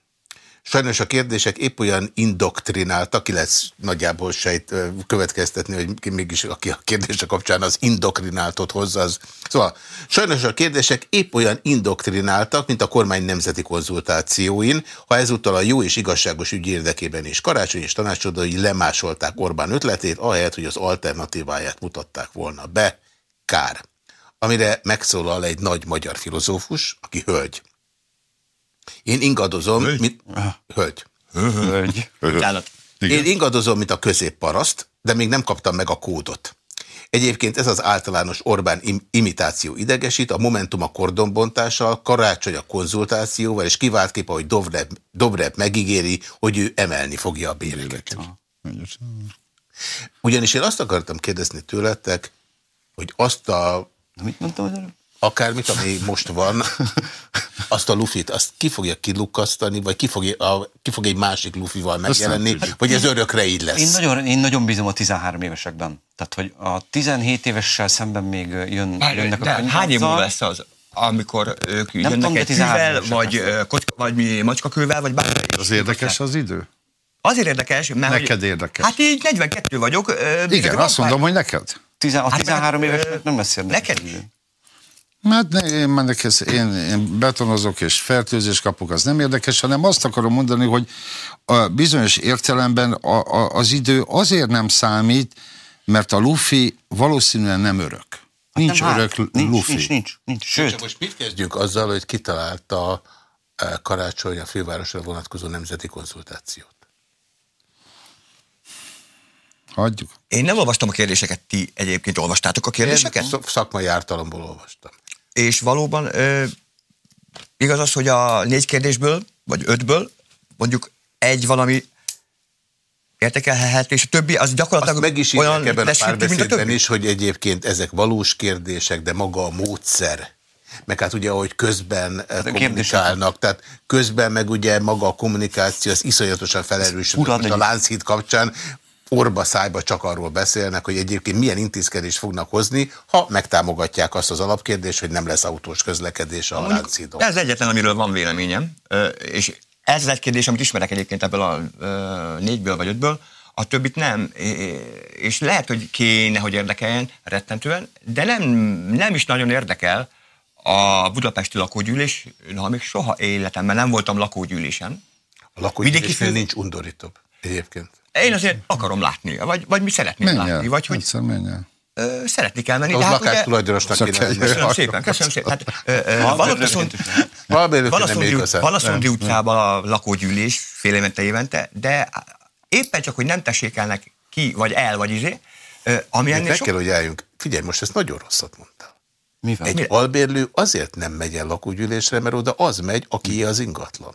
Sajnos a kérdések épp olyan indoktrináltak, ki lesz nagyjából sejt következtetni, hogy mégis aki a kérdése kapcsán az indoktrináltot hozza. Az. Szóval sajnos a kérdések épp olyan indoktrináltak, mint a kormány nemzeti konzultációin, ha ezúttal a jó és igazságos ügy érdekében is karácsony és tanácsodói lemásolták Orbán ötletét, ahelyett, hogy az alternatíváját mutatták volna be. Kár. Amire megszólal egy nagy magyar filozófus, aki hölgy. Én ingadozom, hölgy. mint... Hölgy.
Hölgy.
Hölgy. Én ingadozom, mint a középparaszt, de még nem kaptam meg a kódot. Egyébként ez az általános Orbán im imitáció idegesít, a Momentum a kordonbontással, Karácsony a konzultációval, és kivált kép, hogy Dobrev, Dobrev megígéri, hogy ő emelni fogja a béreket. Ugyanis én azt akartam kérdezni tőletek, hogy azt a...
Mit mondtam az előbb?
Akármit, ami most van, azt a lufit, azt ki fogja kilukasztani, vagy ki, fogja, a, ki fog egy másik lufival megjelenni, vagy ez örökre így lesz?
Én nagyon, én nagyon bízom a 13 évesekben. Tehát, hogy a 17 évessel szemben még jön, Bár, jönnek
de a Hány év múlva lesz az? amikor ők nem jönnek tudom, egy kővel, vagy, vagy mi macskakővel, vagy bármi.
Az érdekes az idő?
Azért érdekes, mert...
Neked
hogy,
érdekes.
Hát így 42 vagyok.
Igen, azt mondom, hogy neked.
Tizen, a
Hát
13
meg,
éves nem lesz érdekes.
neked.
Hát ne, én, mennek ez, én, én betonozok és fertőzés kapok, az nem érdekes, hanem azt akarom mondani, hogy a bizonyos értelemben a, a, az idő azért nem számít, mert a lufi valószínűen nem örök. Nincs
Nem, hát,
örök
nincs,
lufi.
Nincs, nincs, nincs.
Sőt.
Sőt,
most mit kezdjünk azzal, hogy kitalálta eh, Karácsony a fővárosra vonatkozó nemzeti konzultációt?
Hagyjuk.
Én nem olvastam a kérdéseket, ti egyébként olvastátok a kérdéseket?
Én szak- szakmai ártalomból olvastam.
És valóban ö, igaz az, hogy a négy kérdésből, vagy ötből, mondjuk egy valami értekelhet, és a többi az gyakorlatilag
Azt meg is
olyan
ebben a párbeszédben is, hogy egyébként ezek valós kérdések, de maga a módszer, meg hát ugye, ahogy közben
kérdések.
kommunikálnak, tehát közben meg ugye maga a kommunikáció, az iszonyatosan felerősödött. A Lánchíd kapcsán orba szájba csak arról beszélnek, hogy egyébként milyen intézkedést fognak hozni, ha megtámogatják azt az alapkérdést, hogy nem lesz autós közlekedés a Lánchídon.
Ez egyetlen, amiről van véleményem, és ez az egy kérdés, amit ismerek egyébként ebből a négyből vagy ötből, a többit nem, és lehet, hogy kéne, hogy érdekeljen rettentően, de nem, nem is nagyon érdekel a budapesti lakógyűlés, ha még soha életemben nem voltam lakógyűlésen.
A lakógyűlésnél nincs undorítóbb egyébként.
Én azért akarom látni, vagy, vagy mi szeretnénk
Menj
látni, vagy hogy
Egyszer menj el.
ö, szeretni kell menni.
Az
hát
lakástulajdonosnak kéne.
Köszönöm szépen, köszönöm szépen. Hát, ö, ö,
Ha,
van ott
örülök,
viszont,
Valamiért
van a
nem
Szondri,
igazán.
van a Szondri utcában a lakógyűlés fél évente évente, de éppen csak, hogy nem tessékelnek ki, vagy el, vagy izé, ami ennél
meg
sok...
kell, hogy álljunk. Figyelj, most ezt nagyon rosszat mondtál.
mivel?
Egy albérlő azért nem megy el lakógyűlésre, mert oda az megy, aki az ingatlan.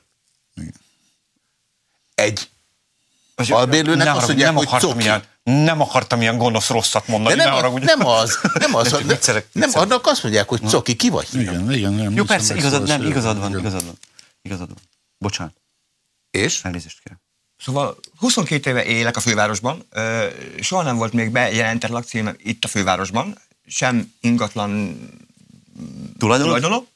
Egy Albérlőnek
ne
azt
haragudj,
mondják,
nem
hogy
akartam
coki.
ilyen, nem akartam ilyen gonosz rosszat mondani,
de
ne
nem, az,
haragudj.
nem az, nem az,
Nem, viccelek,
nem, annak azt mondják, hogy coki, ki vagy?
Igen, igen. Nem,
Jó, persze, igazad, nem, igazad van, igazad van. Igazad van. Bocsánat,
És?
elnézést kérem.
Szóval 22 éve élek a fővárosban, soha nem volt még bejelentett lakcímem itt a fővárosban, sem ingatlan
Tulajdonos?
tulajdonom.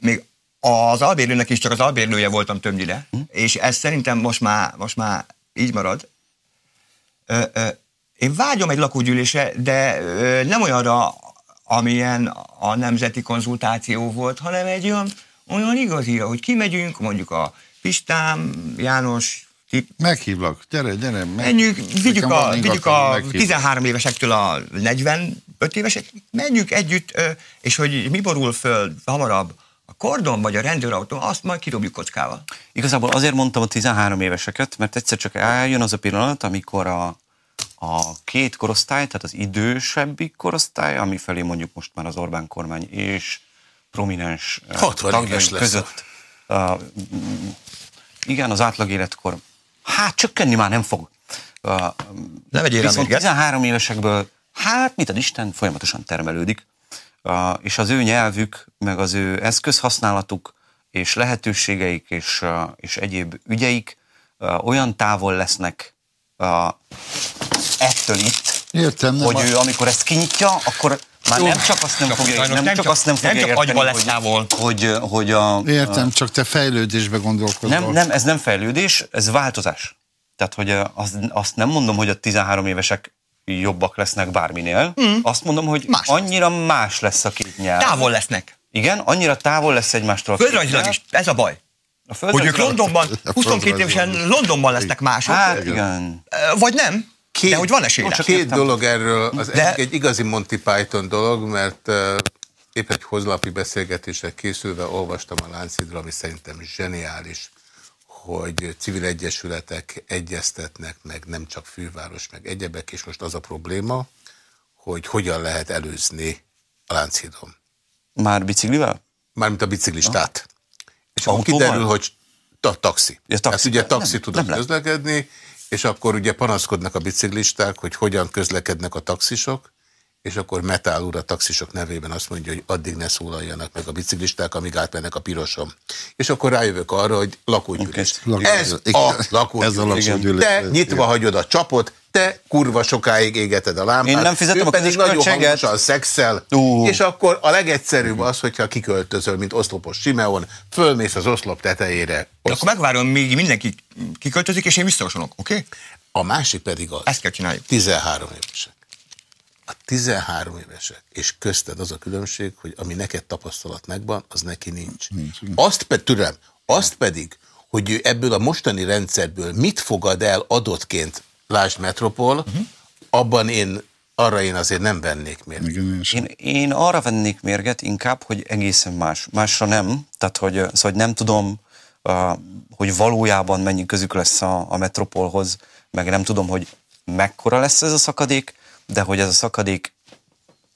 Még az albérlőnek is csak az albérlője voltam többnyire, hm? és ez szerintem most már, most már így marad. Ö, ö, én vágyom egy lakógyűlésre, de ö, nem olyanra, amilyen a nemzeti konzultáció volt, hanem egy olyan, olyan igazira, hogy kimegyünk, mondjuk a Pistám, János, tip,
Meghívlak, gyere, gyere. Meg...
Menjünk, vigyük a, vigyük a
meghívlak.
13 évesektől a 45 évesek, menjünk együtt, és hogy mi borul föl hamarabb, kordon vagy a rendőrautó, azt majd kidobjuk kockával.
Igazából azért mondtam a 13 éveseket, mert egyszer csak eljön az a pillanat, amikor a, a két korosztály, tehát az idősebbik korosztály, ami felé mondjuk most már az Orbán kormány és prominens eh,
60 éves
tagjaink
lesz.
között, uh, igen, az átlag életkor, hát csökkenni már nem fog. Uh,
Ne
Viszont
mérget.
13 évesekből, hát mit ad Isten, folyamatosan termelődik, és az ő nyelvük, meg az ő eszközhasználatuk, és lehetőségeik, és, és egyéb ügyeik olyan távol lesznek ettől itt,
Értem, nem
hogy
a-
ő amikor ezt kinyitja, akkor már
Jó,
nem csak azt nem
csak
fogja,
sajnos
nem,
nem
csak
csak-
azt nem
nem
fogja
csak
érteni,
agyban lesz
hogy,
távol.
hogy, hogy a,
Értem, csak te fejlődésbe gondolkodol.
nem, nem, ez nem fejlődés, ez változás. Tehát, hogy azt, azt nem mondom, hogy a 13 évesek jobbak lesznek bárminél. Mm. Azt mondom, hogy
Más
annyira más lesz a két nyelv.
Távol lesznek.
Igen, annyira távol lesz egymástól. két
Földrajzilag is, ez a baj.
A
Hogy ők Londonban, 22
földrajzilag.
évesen Londonban lesznek mások,
Hát igen.
Vagy nem, de hogy van esély.
Csak két dolog erről. Az
De-
De... egyik egy igazi Monty Python dolog, mert uh, épp egy hozlapi beszélgetésre készülve olvastam a Láncidra, ami szerintem zseniális, hogy civil egyesületek egyeztetnek meg, nem csak főváros, meg egyebek, és most az a probléma, hogy hogyan lehet előzni a Lánchidon.
Már biciklivel?
Mármint a biciklistát. És akkor kiderül, hogy ta taxi.
Ja, taxi.
Tehát ugye taxi
Nem,
tud
nem
közlekedni, és akkor ugye panaszkodnak a biciklisták, hogy hogyan közlekednek a taxisok, és akkor Metál úr a taxisok nevében azt mondja, hogy addig ne szólaljanak meg a biciklisták, amíg átmennek a piroson. És akkor rájövök arra, hogy lakógyűlés.
Lakó-
Ez a lakógyűlés.
Ez a lakógyűlés.
Te
Igen.
nyitva hagyod a csapot, te kurva sokáig égeted a lámpát.
Én nem fizetem
ő
a
pedig nagyon hangosan szexel,
Ú.
és akkor a legegyszerűbb az, hogyha kiköltözöl, mint oszlopos Simeon, fölmész az oszlop tetejére.
De akkor megvárom, míg mindenki kiköltözik, és én visszaosolok, oké? Okay?
A másik pedig az.
Ezt kell csináljuk.
13 évesek. A 13 évesek, és közted az a különbség, hogy ami neked tapasztalat megvan, az neki nincs. nincs azt pedig, tudom, azt pedig, hogy ő ebből a mostani rendszerből mit fogad el adottként, lásd Metropol, uh -huh. abban én, arra én azért nem vennék mérget.
Igen,
Én, én arra vennék mérget inkább, hogy egészen más. Másra nem. Tehát, hogy, szóval, hogy nem tudom, uh, hogy valójában mennyi közük lesz a, a Metropolhoz, meg nem tudom, hogy mekkora lesz ez a szakadék, de hogy ez a szakadék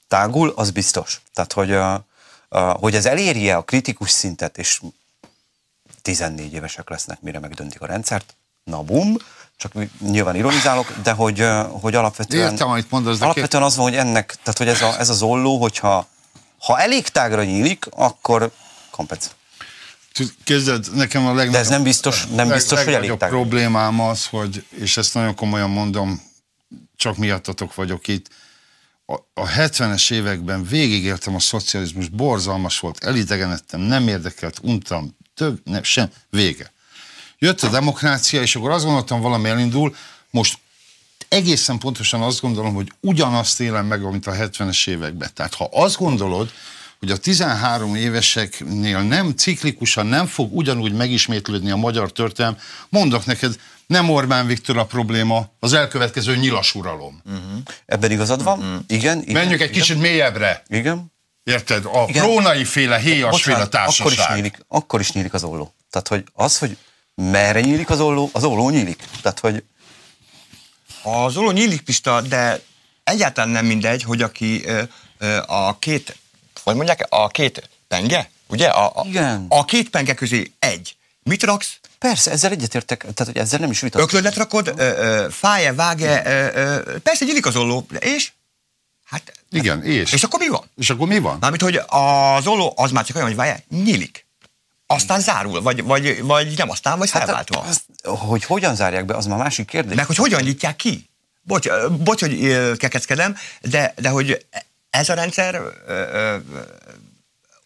tágul, az biztos. Tehát, hogy, uh, uh, hogy ez elérje a kritikus szintet, és 14 évesek lesznek, mire megdöntik a rendszert, na bum, csak nyilván ironizálok, de hogy, hogy alapvetően,
Értem, amit mondasz, de
alapvetően az van, hogy ennek, tehát hogy ez a, ez az olló, hogyha ha elég tágra nyílik, akkor kompec.
Kezded, nekem a legnagyobb,
De ez nem biztos, nem biztos hogy elég tágra.
problémám az, hogy, és ezt nagyon komolyan mondom, csak miattatok vagyok itt, a, a 70-es években végigéltem a szocializmus, borzalmas volt, elidegenedtem, nem érdekelt, untam, több, nem, sem, vége. Jött a demokrácia, és akkor azt gondoltam, valami elindul, most egészen pontosan azt gondolom, hogy ugyanazt élem meg, mint a 70-es években. Tehát ha azt gondolod, hogy a 13 éveseknél nem ciklikusan nem fog ugyanúgy megismétlődni a magyar történelem, mondok neked, nem Orbán Viktor a probléma, az elkövetkező nyilas uralom.
Uh-huh. Ebben igazad van? Uh-huh. Igen, igen.
Menjünk egy
igen.
kicsit mélyebbre.
Igen.
Érted? A
Igen.
prónai féle, héjas féle társaság.
akkor is, nyílik, akkor is nyílik az olló. Tehát, hogy az, hogy merre nyílik az olló, az olló nyílik. Tehát, hogy
Az oló nyílik Pista, de egyáltalán nem mindegy, hogy aki ö, ö, a két, hogy mondják, a két penge, ugye? A, a,
Igen.
a két penge közé egy. Mit raksz?
Persze, ezzel egyetértek, tehát, hogy ezzel nem is vitatkozom.
Öklödet rakod, fáj-e, vág-e, persze nyílik az olló, és? Hát,
Igen, és?
és akkor mi van?
És akkor mi van?
Mármint, hogy az olló az már csak olyan, hogy várjál, nyílik. Aztán zárul, vagy, vagy, vagy nem aztán, vagy felváltva.
Hát, az, hogy hogyan zárják be, az már másik kérdés.
Meg hogy hogyan nyitják ki? Bocs, bocs hogy kekeckedem, de, de hogy ez a rendszer,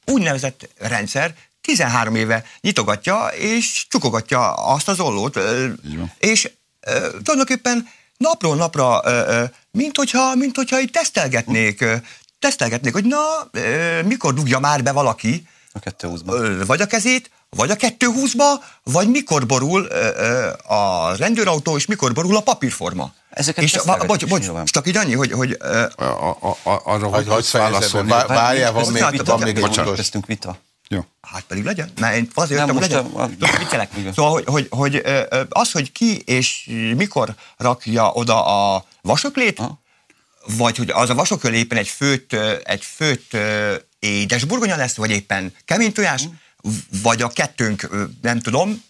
úgynevezett rendszer, 13 éve nyitogatja és csukogatja azt az ollót,
Így
és ö, tulajdonképpen napról napra, ö, ö, mint, hogyha, mint hogyha itt tesztelgetnék, ö, tesztelgetnék, hogy na, ö, mikor dugja már be valaki,
A kettő húszban.
Ö, vagy a kezét, vagy a 220-ba, vagy mikor borul ö, ö, a rendőrautó, és mikor borul a papírforma.
Ezeket
és, bocs, bocs,
nyilván.
csak így annyi, hogy, hogy
A, a, a, arra,
Hogy,
hogy válaszolni.
Vá- Várjál, van még, van még egy
bocsánat.
utolsó.
Vita.
Jó.
hát pedig legyen. Mert én azért
Nem,
jöttem, hogy
most
legyen.
a- a-.
Szóval, hogy, hogy, hogy az, hogy ki és mikor rakja oda a vasöklét,
Ha.
vagy hogy az a vasököl éppen egy főtt, ö, egy főtt ö, édes burgonya lesz, vagy éppen kemény tojás, vagy a kettőnk, nem tudom,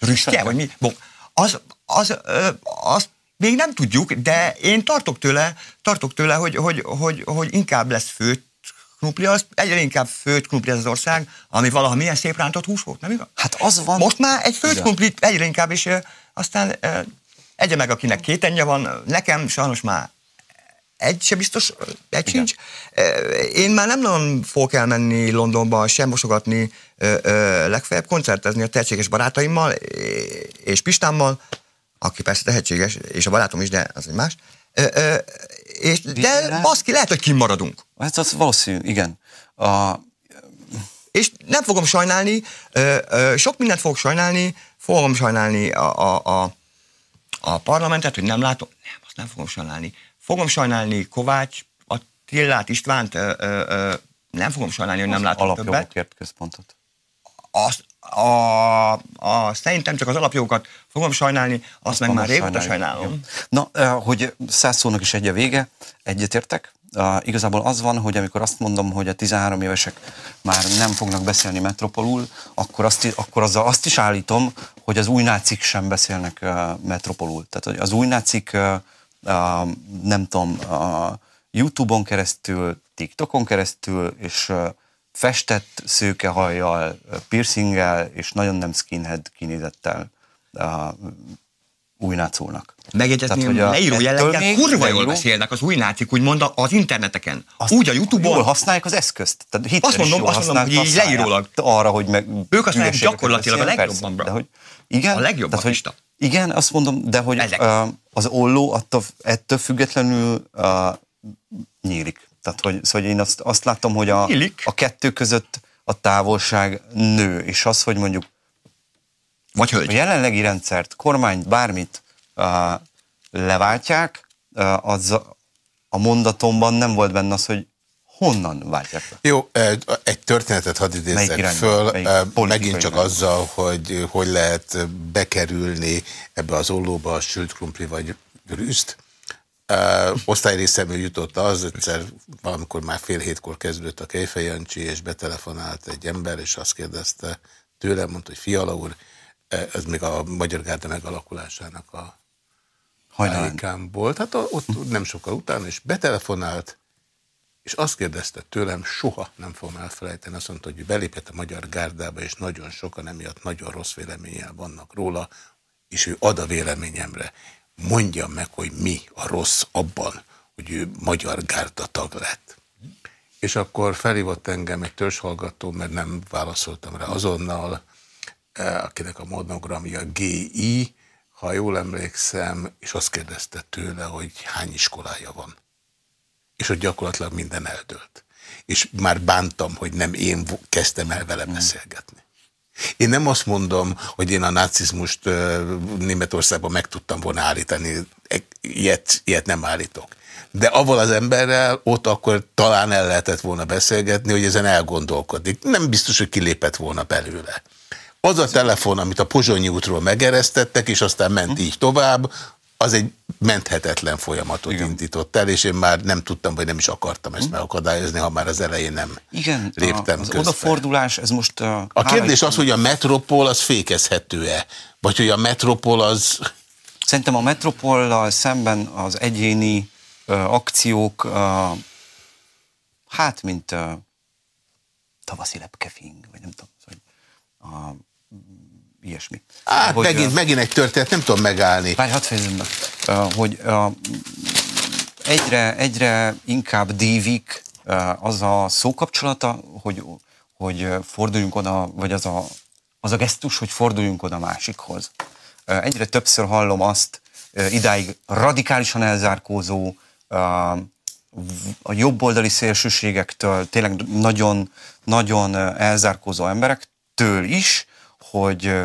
rüstje, vagy mi? Bon, az, az, azt még nem tudjuk, de én tartok tőle, tartok tőle hogy, hogy, hogy, hogy inkább lesz főtt krumpli, az egyre inkább főtt krumpli az ország, ami valaha milyen szép rántott hús volt, nem igaz?
Hát az van.
Most már egy főtt
Igen.
krumplit egyre inkább, és aztán egye meg, akinek két enye van, nekem sajnos már egy se biztos, egy sincs. Én már nem nagyon fogok elmenni Londonba, sem mosogatni, legfeljebb koncertezni a tehetséges barátaimmal és Pistámmal, aki persze tehetséges, és a barátom is, de az egy más. És, de baszki, lehet, hogy kimaradunk.
Hát az valószínű, igen. A,
És nem fogom sajnálni, ö, ö, sok mindent fogok sajnálni, fogom sajnálni a, a, a, a parlamentet, hogy nem látom, nem, azt nem fogom sajnálni. Fogom sajnálni Kovács, Attillát, Istvánt, ö, ö, ö, nem fogom sajnálni, hogy nem látom többet.
központot.
Azt, a, a, szerintem csak az alapjogokat fogom sajnálni, azt, meg már régóta sajnálom.
Na, hogy száz szónak is egy a vége, egyetértek. Igazából az van, hogy amikor azt mondom, hogy a 13 évesek már nem fognak beszélni metropolul, akkor azt, akkor azzal azt is állítom, hogy az új nácik sem beszélnek metropolul. Tehát az új nácik, nem tudom, YouTube-on keresztül, TikTokon keresztül, és festett szőkehajjal, uh, piercinggel, és nagyon nem skinhead kinézettel új nácolnak.
Megjegyezném, hogy a leíró jelleggel kurva jól beszélnek az új nácik, úgymond az interneteken. Azt úgy a Youtube-on.
Jól használják az eszközt.
Tehát azt mondom, azt mondom, hogy így leírólag.
Arra, hogy meg
ők használják gyakorlatilag a legjobban,
de hogy igen,
a legjobb tehát,
hogy, igen, azt mondom, de hogy uh, az olló attól, ettől függetlenül uh, nyílik. Tehát, hogy, szóval én azt, azt látom, hogy a, a kettő között a távolság nő, és az, hogy mondjuk
vagy
hölgy. a jelenlegi rendszert, kormányt, bármit uh, leváltják, uh, az a mondatomban nem volt benne az, hogy honnan váltják le.
Jó, egy történetet hadd idézzek föl, megint csak azzal, hogy hogy lehet bekerülni ebbe az ollóba a sült krumpli vagy rűzt. Uh, osztályrészemről jutott az, egyszer valamikor már fél hétkor kezdődött a Kejfej Jancsi, és betelefonált egy ember, és azt kérdezte tőlem, mondta, hogy Fiala úr, ez még a Magyar Gárda megalakulásának a hajnalán. volt, hát ott nem sokkal utána, és betelefonált, és azt kérdezte tőlem, soha nem fogom elfelejteni, azt mondta, hogy belépett a Magyar Gárdába, és nagyon sokan emiatt nagyon rossz véleménnyel vannak róla, és ő ad a véleményemre mondja meg, hogy mi a rossz abban, hogy ő magyar gárda tag lett. És akkor felhívott engem egy törzshallgató, mert nem válaszoltam rá azonnal, eh, akinek a monogramja GI, ha jól emlékszem, és azt kérdezte tőle, hogy hány iskolája van. És hogy gyakorlatilag minden eldőlt. És már bántam, hogy nem én kezdtem el vele beszélgetni. Én nem azt mondom, hogy én a nácizmust Németországban meg tudtam volna állítani, ilyet, ilyet nem állítok. De avval az emberrel ott akkor talán el lehetett volna beszélgetni, hogy ezen elgondolkodik. Nem biztos, hogy kilépett volna belőle. Az a telefon, amit a Pozsonyi útról megeresztettek, és aztán ment így tovább, az egy menthetetlen folyamatot Igen. indított el, és én már nem tudtam, vagy nem is akartam ezt hm. megakadályozni, ha már az elején nem
Igen,
léptem
az közbe. odafordulás, ez most...
Uh, a kérdés az, hogy a metropol az fékezhető-e? Vagy hogy a metropol az...
Szerintem a metropollal szemben az egyéni uh, akciók, uh, hát mint uh, tavaszi lepkefing, vagy nem tudom, hogy a ilyesmi.
Hát hogy, megint, uh, megint egy történet, nem tudom megállni.
Várj, hadd fejezem be. Uh, hogy uh, egyre, egyre inkább dívik uh, az a szókapcsolata, hogy, hogy forduljunk oda, vagy az a, az a gesztus, hogy forduljunk oda másikhoz. Uh, egyre többször hallom azt, uh, idáig radikálisan elzárkózó, uh, a jobboldali szélsőségektől, tényleg nagyon, nagyon elzárkózó emberektől is, hogy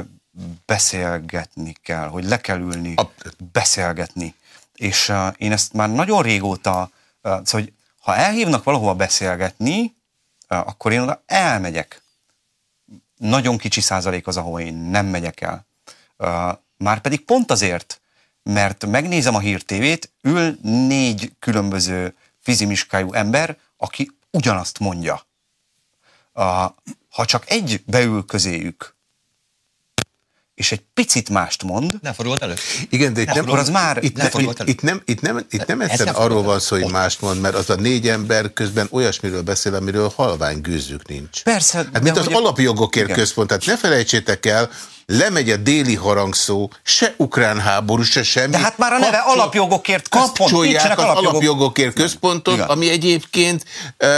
beszélgetni kell, hogy le kell ülni, a... beszélgetni. És uh, én ezt már nagyon régóta, uh, szóval, hogy ha elhívnak valahova beszélgetni, uh, akkor én oda elmegyek. Nagyon kicsi százalék az, ahol én nem megyek el. Uh, már pedig pont azért, mert megnézem a hírtévét, ül négy különböző fizimiskájú ember, aki ugyanazt mondja. Uh, ha csak egy beül közéjük, és egy picit mást mond.
Nem fordult elő.
Igen, de itt nem,
akkor az már
itt, nem, itt, itt, nem, itt nem, itt nem egyszerűen arról van szó, hogy mást mond, mert az a négy ember közben olyasmiről beszél, amiről halvány gőzük nincs.
Persze.
Hát mint az hogy... alapjogokért igen. központ, tehát ne felejtsétek el, lemegy a déli harangszó, se ukrán háború, se semmi.
De hát már a neve Kapcsol... alapjogokért központ.
Kapcsolják az alapjogok... alapjogokért központot, igen. ami egyébként uh,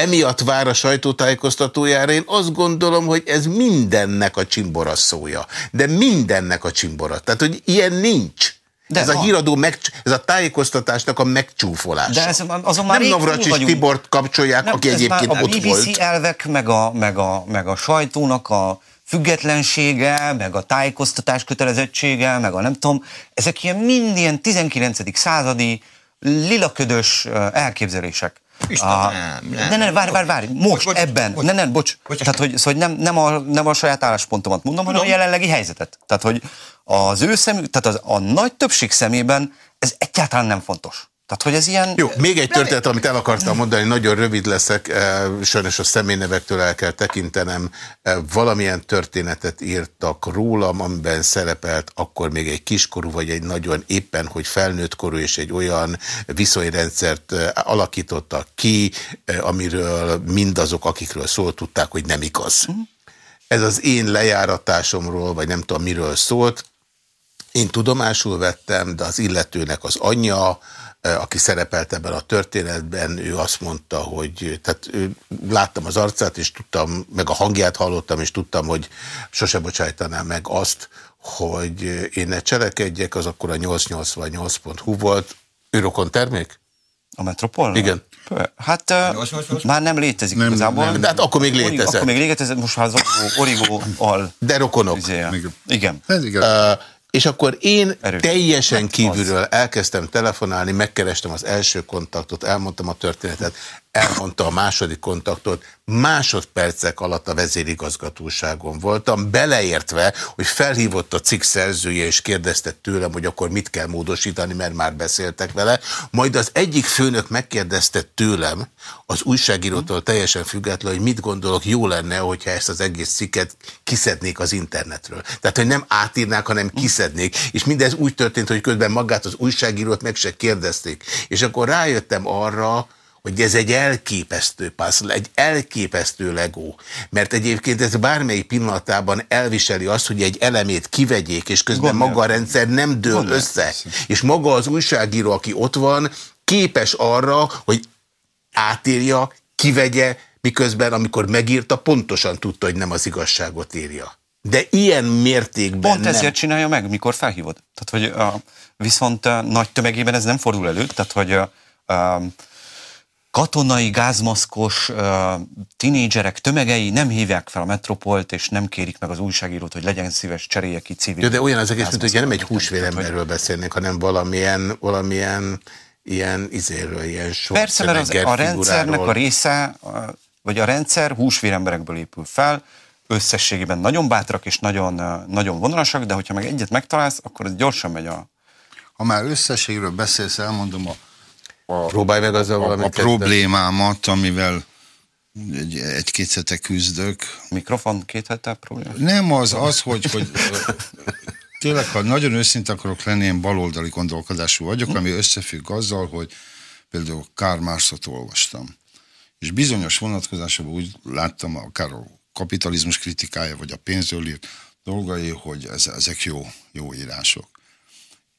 emiatt vár a sajtótájékoztatójára, én azt gondolom, hogy ez mindennek a csimbora szója. De mindennek a csimbora. Tehát, hogy ilyen nincs. De ez a, a híradó, meg, ez a tájékoztatásnak a megcsúfolása.
De ez, azon már
Nem Navracsis Tibort kapcsolják, nem, aki egyébként
ott
volt.
A BBC elvek, meg a, meg, a, meg a sajtónak a függetlensége, meg a tájékoztatás kötelezettsége, meg a nem tudom, ezek ilyen mind ilyen 19. századi lilaködös elképzelések.
A, nem, nem.
Ne, ne, várj, várj, várj, most, bocs, ebben, bocs, ne, ne, bocs. bocs. Tehát, hogy, szóval nem, nem, a, nem a saját álláspontomat mondom, hanem a jelenlegi helyzetet. Tehát, hogy az ő szemű, tehát az, a nagy többség szemében ez egyáltalán nem fontos. Tehát, hogy ez ilyen...
Jó, még egy történet, amit el akartam mondani, nagyon rövid leszek, eh, sajnos a személynevektől el kell tekintenem. Eh, valamilyen történetet írtak rólam, amiben szerepelt akkor még egy kiskorú, vagy egy nagyon éppen, hogy felnőtt korú, és egy olyan viszonyrendszert eh, alakítottak ki, amiről mindazok, akikről szólt, tudták, hogy nem igaz. Mhm. Ez az én lejáratásomról, vagy nem tudom miről szólt, Én tudomásul vettem, de az illetőnek az anyja, aki szerepelt ebben a történetben, ő azt mondta, hogy tehát ő, láttam az arcát, és tudtam, meg a hangját hallottam, és tudtam, hogy sose bocsájtanám meg azt, hogy én ne cselekedjek, az akkor a 888.hu volt. Ő rokon termék?
A Metropol?
Igen.
Hát most, most, most. már nem létezik nem, igazából.
Nem, de hát akkor még létezett.
Akkor még létezett, most már az origó, origó al.
De rokonok.
Igen.
Ez igaz. Uh, és akkor én Erős. teljesen hát kívülről elkezdtem telefonálni, megkerestem az első kontaktot, elmondtam a történetet, elmondta a második kontaktot, másodpercek alatt a vezérigazgatóságon voltam, beleértve, hogy felhívott a cikk szerzője, és kérdezte tőlem, hogy akkor mit kell módosítani, mert már beszéltek vele. Majd az egyik főnök megkérdezte tőlem, az újságírótól teljesen független, hogy mit gondolok, jó lenne, hogyha ezt az egész cikket kiszednék az internetről. Tehát, hogy nem átírnák, hanem kiszednék. És mindez úgy történt, hogy közben magát az újságírót meg se kérdezték. És akkor rájöttem arra, hogy ez egy elképesztő puzzle, egy elképesztő legó, mert egyébként ez bármely pillanatában elviseli azt, hogy egy elemét kivegyék, és közben Gondolja. maga a rendszer nem dől Gondolja. össze. És maga az újságíró, aki ott van, képes arra, hogy átírja, kivegye, miközben amikor megírta, pontosan tudta, hogy nem az igazságot írja. De ilyen mértékben
Pont ezért nem. csinálja meg, mikor felhívod. Tehát, hogy uh, viszont uh, nagy tömegében ez nem fordul elő, tehát, hogy uh, katonai, gázmaszkos uh, tinédzserek tömegei nem hívják fel a metropolt, és nem kérik meg az újságírót, hogy legyen szíves, cserélje ki civil.
Jó, de olyan az egész, mint hogy nem egy húsvéremberről beszélnénk, hanem valamilyen, valamilyen ilyen izéről, ilyen sok
Persze, mert az, a rendszernek a része, vagy a rendszer húsvéremberekből épül fel, összességében nagyon bátrak és nagyon, nagyon vonalasak, de hogyha meg egyet megtalálsz, akkor ez gyorsan megy a...
Ha már összességről beszélsz, elmondom a
a, Próbálj meg azzal
a, a problémámat, amivel egy, egy két hete küzdök.
Mikrofon két hete probléma?
Nem az, az, hogy, hogy tényleg, ha nagyon őszinte akarok lenni, én baloldali gondolkodású vagyok, ami összefügg azzal, hogy például Karl Marxot olvastam. És bizonyos vonatkozásában úgy láttam, akár a kapitalizmus kritikája, vagy a pénzről írt dolgai, hogy ezek jó, jó írások.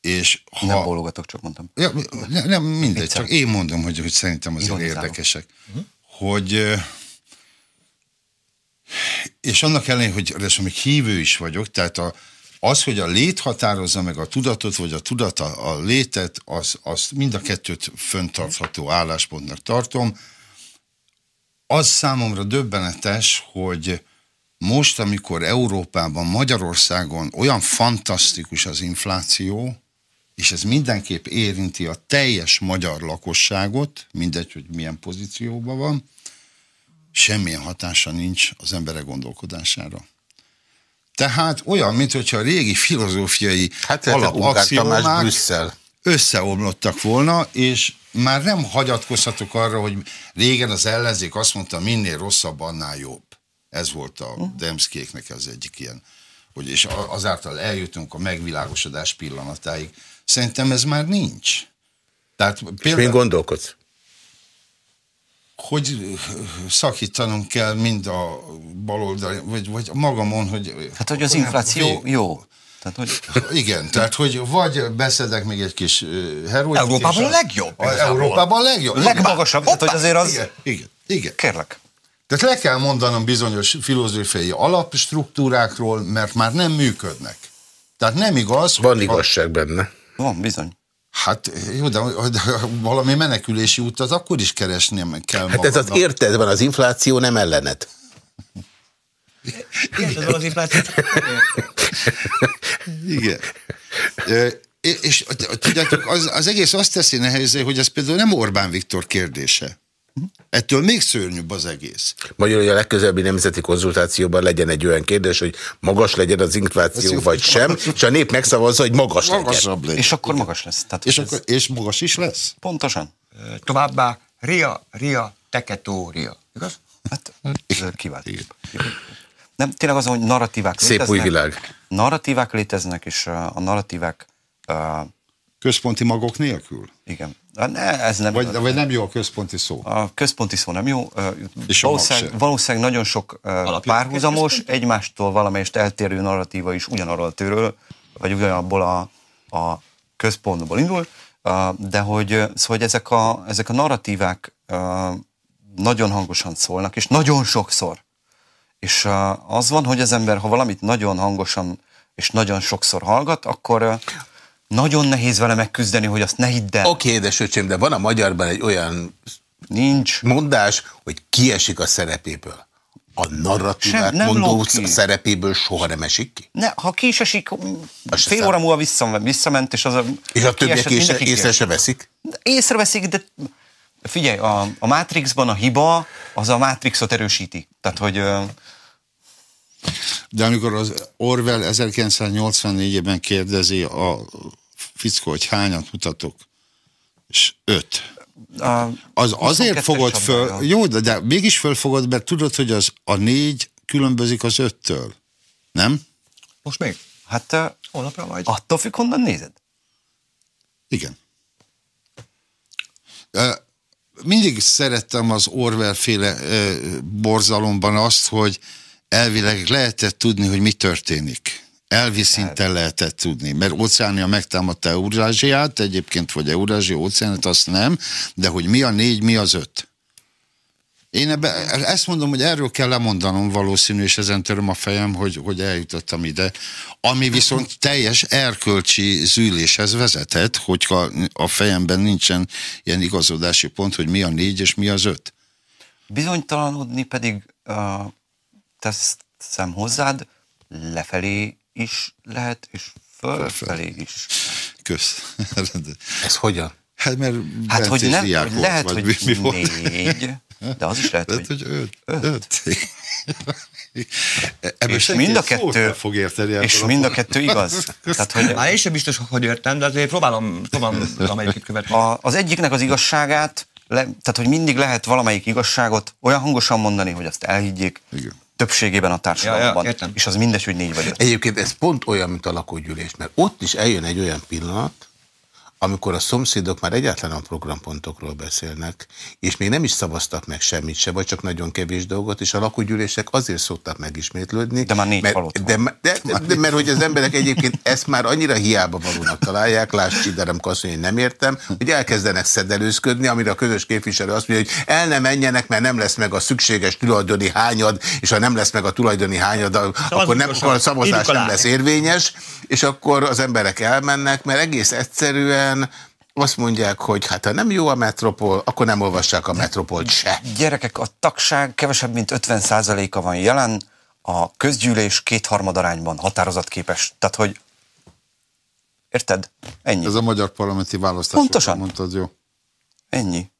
És ha... Nem bólogatok, csak mondtam.
Ja, ne, nem, mindegy, csak én mondom, hogy, hogy szerintem azért érdekesek. Uh-huh. Hogy és annak ellenére, hogy ráadásul még hívő is vagyok, tehát a, az, hogy a lét határozza meg a tudatot, vagy a tudata a létet, az, az mind a kettőt föntartható álláspontnak tartom. Az számomra döbbenetes, hogy most, amikor Európában, Magyarországon olyan fantasztikus az infláció, és ez mindenképp érinti a teljes magyar lakosságot, mindegy, hogy milyen pozícióban van, semmilyen hatása nincs az emberek gondolkodására. Tehát olyan, mintha a régi filozófiai hát, alapaxiomák összeomlottak volna, és már nem hagyatkozhatok arra, hogy régen az ellenzék azt mondta, minél rosszabb, annál jobb. Ez volt a hm. Demszkéknek az egyik ilyen, hogy és azáltal eljutunk a megvilágosodás pillanatáig. Szerintem ez már nincs.
Tehát például, És gondolkodsz?
Hogy szakítanunk kell mind a baloldali, vagy, vagy magamon, hogy...
Hát, hogy az infláció jó. jó. Tehát, hogy...
Igen, tehát, hogy vagy beszedek még egy kis heroin.
Európában a legjobb. A
Európában a legjobb.
Legmagasabb. Tehát, hogy azért az...
Igen, igen, igen.
Kérlek.
Tehát le kell mondanom bizonyos filozófiai alapstruktúrákról, mert már nem működnek. Tehát nem igaz.
Van hogy igazság ha... benne.
Van, bizony.
Hát jó, de, de valami menekülési út az akkor is keresni kell
Hát ez az érted van, az infláció nem ellenet.
Érted van az infláció?
Igen. És tudjátok, az, az egész azt teszi nehézé, hogy ez például nem Orbán Viktor kérdése. Ettől még szörnyűbb az egész.
Magyarul, hogy a legközelebbi nemzeti konzultációban legyen egy olyan kérdés, hogy magas legyen az infláció, vagy sem, és a nép megszavazza, hogy magas
Magasabb legyen. legyen. És akkor magas lesz.
Tehát és, akkor, és magas is lesz?
Pontosan.
Továbbá Ria, Ria, Teketória. Igaz?
Hát kivált. Nem, tényleg az, hogy narratívák
Szép léteznek. új világ.
Narratívák léteznek, és a narratívák... Uh,
Központi magok nélkül?
Igen. Ne, ez nem,
vagy, vagy nem jó a központi szó?
A központi szó nem jó. És valószínűleg, valószínűleg nagyon sok Alapján párhuzamos, egymástól valamelyest eltérő narratíva is ugyanarról a tőről vagy ugyanabból a, a központból indul, de hogy, szóval, hogy ezek, a, ezek a narratívák nagyon hangosan szólnak, és nagyon sokszor. És az van, hogy az ember, ha valamit nagyon hangosan és nagyon sokszor hallgat, akkor nagyon nehéz vele megküzdeni, hogy azt ne hidd el.
Oké, okay, öcsém, de van a magyarban egy olyan Nincs. mondás, hogy kiesik a szerepéből. A narratívát Sem, mondó szerepéből soha nem esik ki?
Ne, ha ki is esik, fél óra múlva visszament, és az a...
És a többiek észre, észre se veszik?
Észreveszik, de figyelj, a, a Matrixban a hiba az a Matrixot erősíti. Tehát, hogy...
De amikor az Orwell 1984-ben kérdezi a fickó, hogy hányat mutatok, és öt. A az azért fogod föl, jó, de, de mégis fölfogod, mert tudod, hogy az a négy különbözik az öttől. Nem?
Most még?
Hát uh, holnapra majd. Attól függ, honnan nézed?
Igen. Uh, mindig szerettem az Orwell féle uh, borzalomban azt, hogy elvileg lehetett tudni, hogy mi történik elvi szinten lehetett tudni, mert Óceánia megtámadta Eurázsiát, egyébként vagy Eurázsia óceánat, azt nem, de hogy mi a négy, mi az öt. Én ebbe, ezt mondom, hogy erről kell lemondanom valószínű, és ezen töröm a fejem, hogy, hogy eljutottam ide. Ami viszont teljes erkölcsi zűléshez vezetett, hogyha a fejemben nincsen ilyen igazodási pont, hogy mi a négy és mi az öt.
Bizonytalanodni pedig uh, teszem hozzád, lefelé is lehet, és fölfelé is.
Kösz.
Ez hogyan?
Hát mert
hát, hogy nem, hogy lehet, vagy hogy mi, mi négy, de az is lehet, lehet
hogy, hogy öt. öt. öt.
Ebből és mind a kettő,
fog érteni
és mind a kettő igaz.
Tehát, hogy... Már én sem biztos, hogy értem, de azért próbálom, próbálom amelyiket követni. A,
az egyiknek az igazságát, le, tehát hogy mindig lehet valamelyik igazságot olyan hangosan mondani, hogy azt elhiggyék, Igen többségében a társadalomban. Ja, ja, és az mindegy, hogy négy vagy öt.
Egyébként ez pont olyan, mint a lakógyűlés, mert ott is eljön egy olyan pillanat, amikor a szomszédok már egyáltalán a programpontokról beszélnek, és még nem is szavaztak meg semmit se, vagy csak nagyon kevés dolgot, és a lakógyűlések azért szoktak megismétlődni.
De már négy
mert, de, de, de, de, mert hogy az emberek egyébként ezt már annyira hiába valónak találják, láss Csiderem Kasszony, nem értem, hogy elkezdenek szedelőzködni, amire a közös képviselő azt mondja, hogy el nem menjenek, mert nem lesz meg a szükséges tulajdoni hányad, és ha nem lesz meg a tulajdoni hányad, akkor, nem, akkor a szavazás nem lesz érvényes, és akkor az emberek elmennek, mert egész egyszerűen egyszerűen azt mondják, hogy hát ha nem jó a metropol, akkor nem olvassák a metropolt se.
Gyerekek, a tagság kevesebb, mint 50%-a van jelen, a közgyűlés kétharmad arányban határozatképes. Tehát, hogy érted? Ennyi.
Ez a magyar parlamenti választás.
Pontosan.
Mondtad, jó.
Ennyi.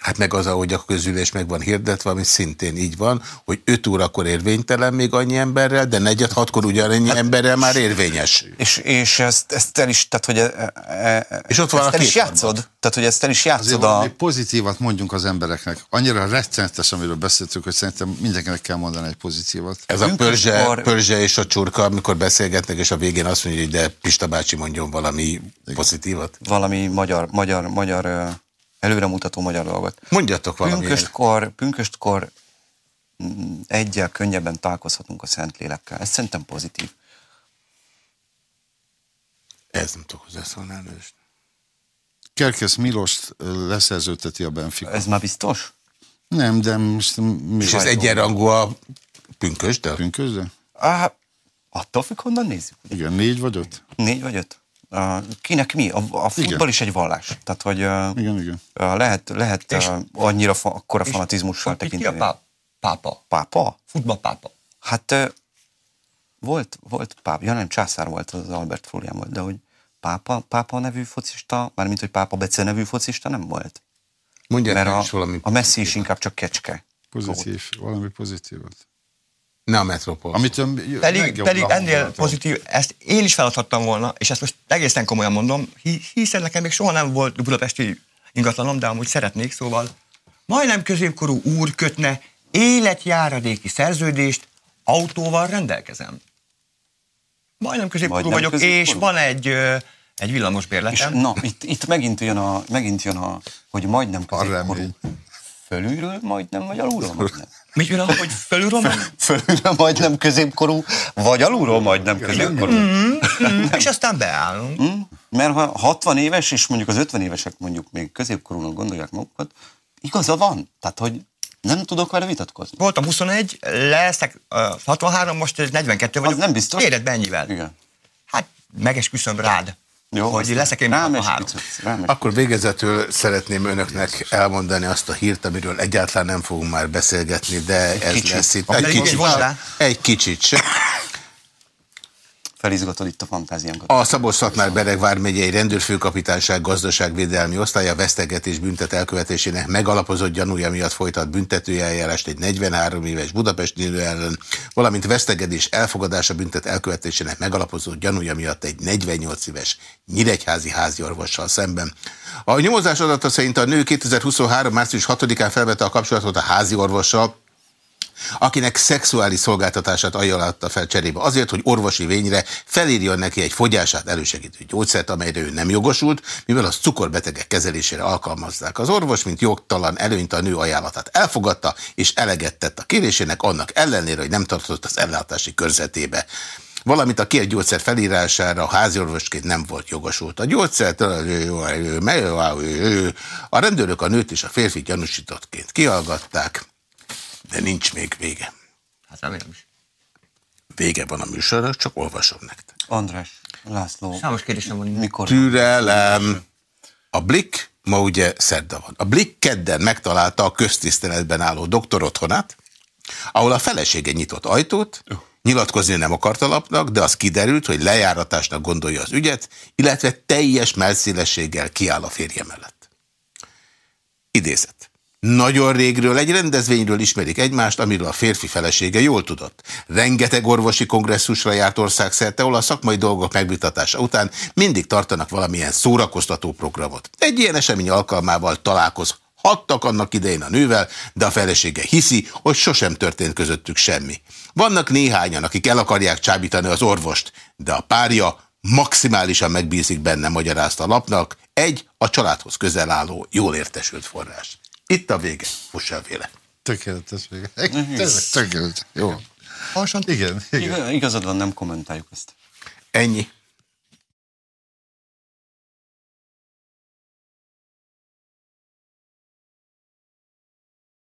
Hát meg az, ahogy a közülés meg van hirdetve, ami szintén így van, hogy 5 órakor érvénytelen még annyi emberrel, de negyed hatkor ugyanannyi hát, emberrel már érvényes.
És, és ezt, ezt el is, tehát hogy e, e, e és ott van ezt a el is játszod, tehát hogy ezt el is játszod
Azért a... pozitívat mondjunk az embereknek. Annyira rettenetes, amiről beszéltük, hogy szerintem mindenkinek kell mondani egy pozitívat.
Ez a pörzse, akkor... pörzse és a csurka, amikor beszélgetnek, és a végén azt mondja, hogy de Pista bácsi mondjon valami Igen. pozitívat.
Valami magyar, magyar, magyar előremutató magyar dolgot.
Mondjatok valami.
Pünköstkor, pünköstkor mm, egyel könnyebben találkozhatunk a Szentlélekkel. Ez szerintem pozitív.
Ez nem tudok hozzászólni előst.
Kerkesz Milost leszerződteti a Benfica.
Ez már biztos?
Nem, de most...
Mi És ez egyenrangú a pünkösdel?
Pünkösdel?
Ah, attól függ, honnan nézzük.
Igen, négy vagy öt?
Négy vagy öt. Kinek mi? A, a futball igen. is egy vallás. Tehát, hogy
igen, igen.
Lehet, lehet és, annyira fa, akkora fanatizmussal tekinteni.
Ki a pápa?
Pápa?
Futballpápa.
Hát volt, volt pápa, ja nem, császár volt, az Albert Florian volt, de hogy pápa, pápa nevű focista, mármint, hogy pápa Bece nevű focista nem volt.
Mondják
Mert
a,
valami a Messi is inkább csak kecske.
Pozitív, volt. valami pozitívat.
Ne a metropol.
Amit pedig, pedig ennél pozitív, ezt én is feladhattam volna, és ezt most egészen komolyan mondom, hiszen nekem még soha nem volt budapesti ingatlanom, de amúgy szeretnék, szóval majdnem középkorú úr kötne életjáradéki szerződést, autóval rendelkezem. Majdnem középkorú vagyok, középkorú. és van egy, egy villamos bérletem.
És, na, itt, itt megint jön a, megint jön a, hogy majdnem középkorú. Fölülről majdnem, vagy alulról majdnem.
Mit jön, hogy fölülről majd?
Fölülről majdnem középkorú, vagy alulról majdnem középkorú.
Mm, mm, és aztán beállunk.
Mm, mert ha 60 éves, és mondjuk az 50 évesek mondjuk még középkorúnak gondolják magukat, igaza van. Tehát, hogy nem tudok vele vitatkozni.
Voltam 21, leszek uh, 63, most 42 vagyok.
Az nem biztos.
Éred be ennyivel.
Igen.
Hát megesküszöm rád.
Jó,
hogy leszek én
rám
63.
esküdsz, rám
Akkor végezetül szeretném önöknek elmondani azt a hírt, amiről egyáltalán nem fogunk már beszélgetni, de ez
kicsit.
lesz itt.
Egy kicsit van rá.
Egy kicsit.
Felizgatod itt a fantáziánkat.
A Szabolcs-Szatmár-Bereg vármegyei rendőrfőkapitányság gazdaságvédelmi osztálya vesztegetés büntet elkövetésének megalapozott gyanúja miatt folytat büntetőeljárást egy 43 éves budapesti nő ellen, valamint vesztegedés elfogadása büntet elkövetésének megalapozott gyanúja miatt egy 48 éves nyíregyházi háziorvossal szemben. A nyomozás adata szerint a nő 2023. március 6-án felvette a kapcsolatot a háziorvossal, akinek szexuális szolgáltatását ajánlotta fel cserébe azért, hogy orvosi vényre felírjon neki egy fogyását elősegítő gyógyszert, amelyre ő nem jogosult, mivel az cukorbetegek kezelésére alkalmazzák. Az orvos, mint jogtalan előnyt a nő ajánlatát elfogadta, és eleget tett a kérésének annak ellenére, hogy nem tartott az ellátási körzetébe valamint a két gyógyszer felírására háziorvosként nem volt jogosult. A gyógyszert a rendőrök a nőt és a férfi gyanúsítottként kihallgatták, de nincs még vége.
Hát remélem is.
Vége van a műsornak, csak olvasom nektek.
András, László,
Számos kérdésem van.
mikor?
Türelem. A Blick ma ugye szerda van. A Blick kedden megtalálta a köztiszteletben álló doktor otthonát, ahol a felesége nyitott ajtót, nyilatkozni nem akart a lapnak, de az kiderült, hogy lejáratásnak gondolja az ügyet, illetve teljes melszélességgel kiáll a férje mellett. Idézet. Nagyon régről egy rendezvényről ismerik egymást, amiről a férfi felesége jól tudott. Rengeteg orvosi kongresszusra járt országszerte, ahol a szakmai dolgok megvitatása után mindig tartanak valamilyen szórakoztató programot. Egy ilyen esemény alkalmával találkozhattak annak idején a nővel, de a felesége hiszi, hogy sosem történt közöttük semmi. Vannak néhányan, akik el akarják csábítani az orvost, de a párja maximálisan megbízik benne, magyarázta a lapnak, egy a családhoz közel álló, jól értesült forrás. Itt a vége. Fuss el véle.
Tökéletes vége. Tényleg tökéletes. Jó.
Hasonló.
Igen, igen.
Igazad van, nem kommentáljuk ezt.
Ennyi.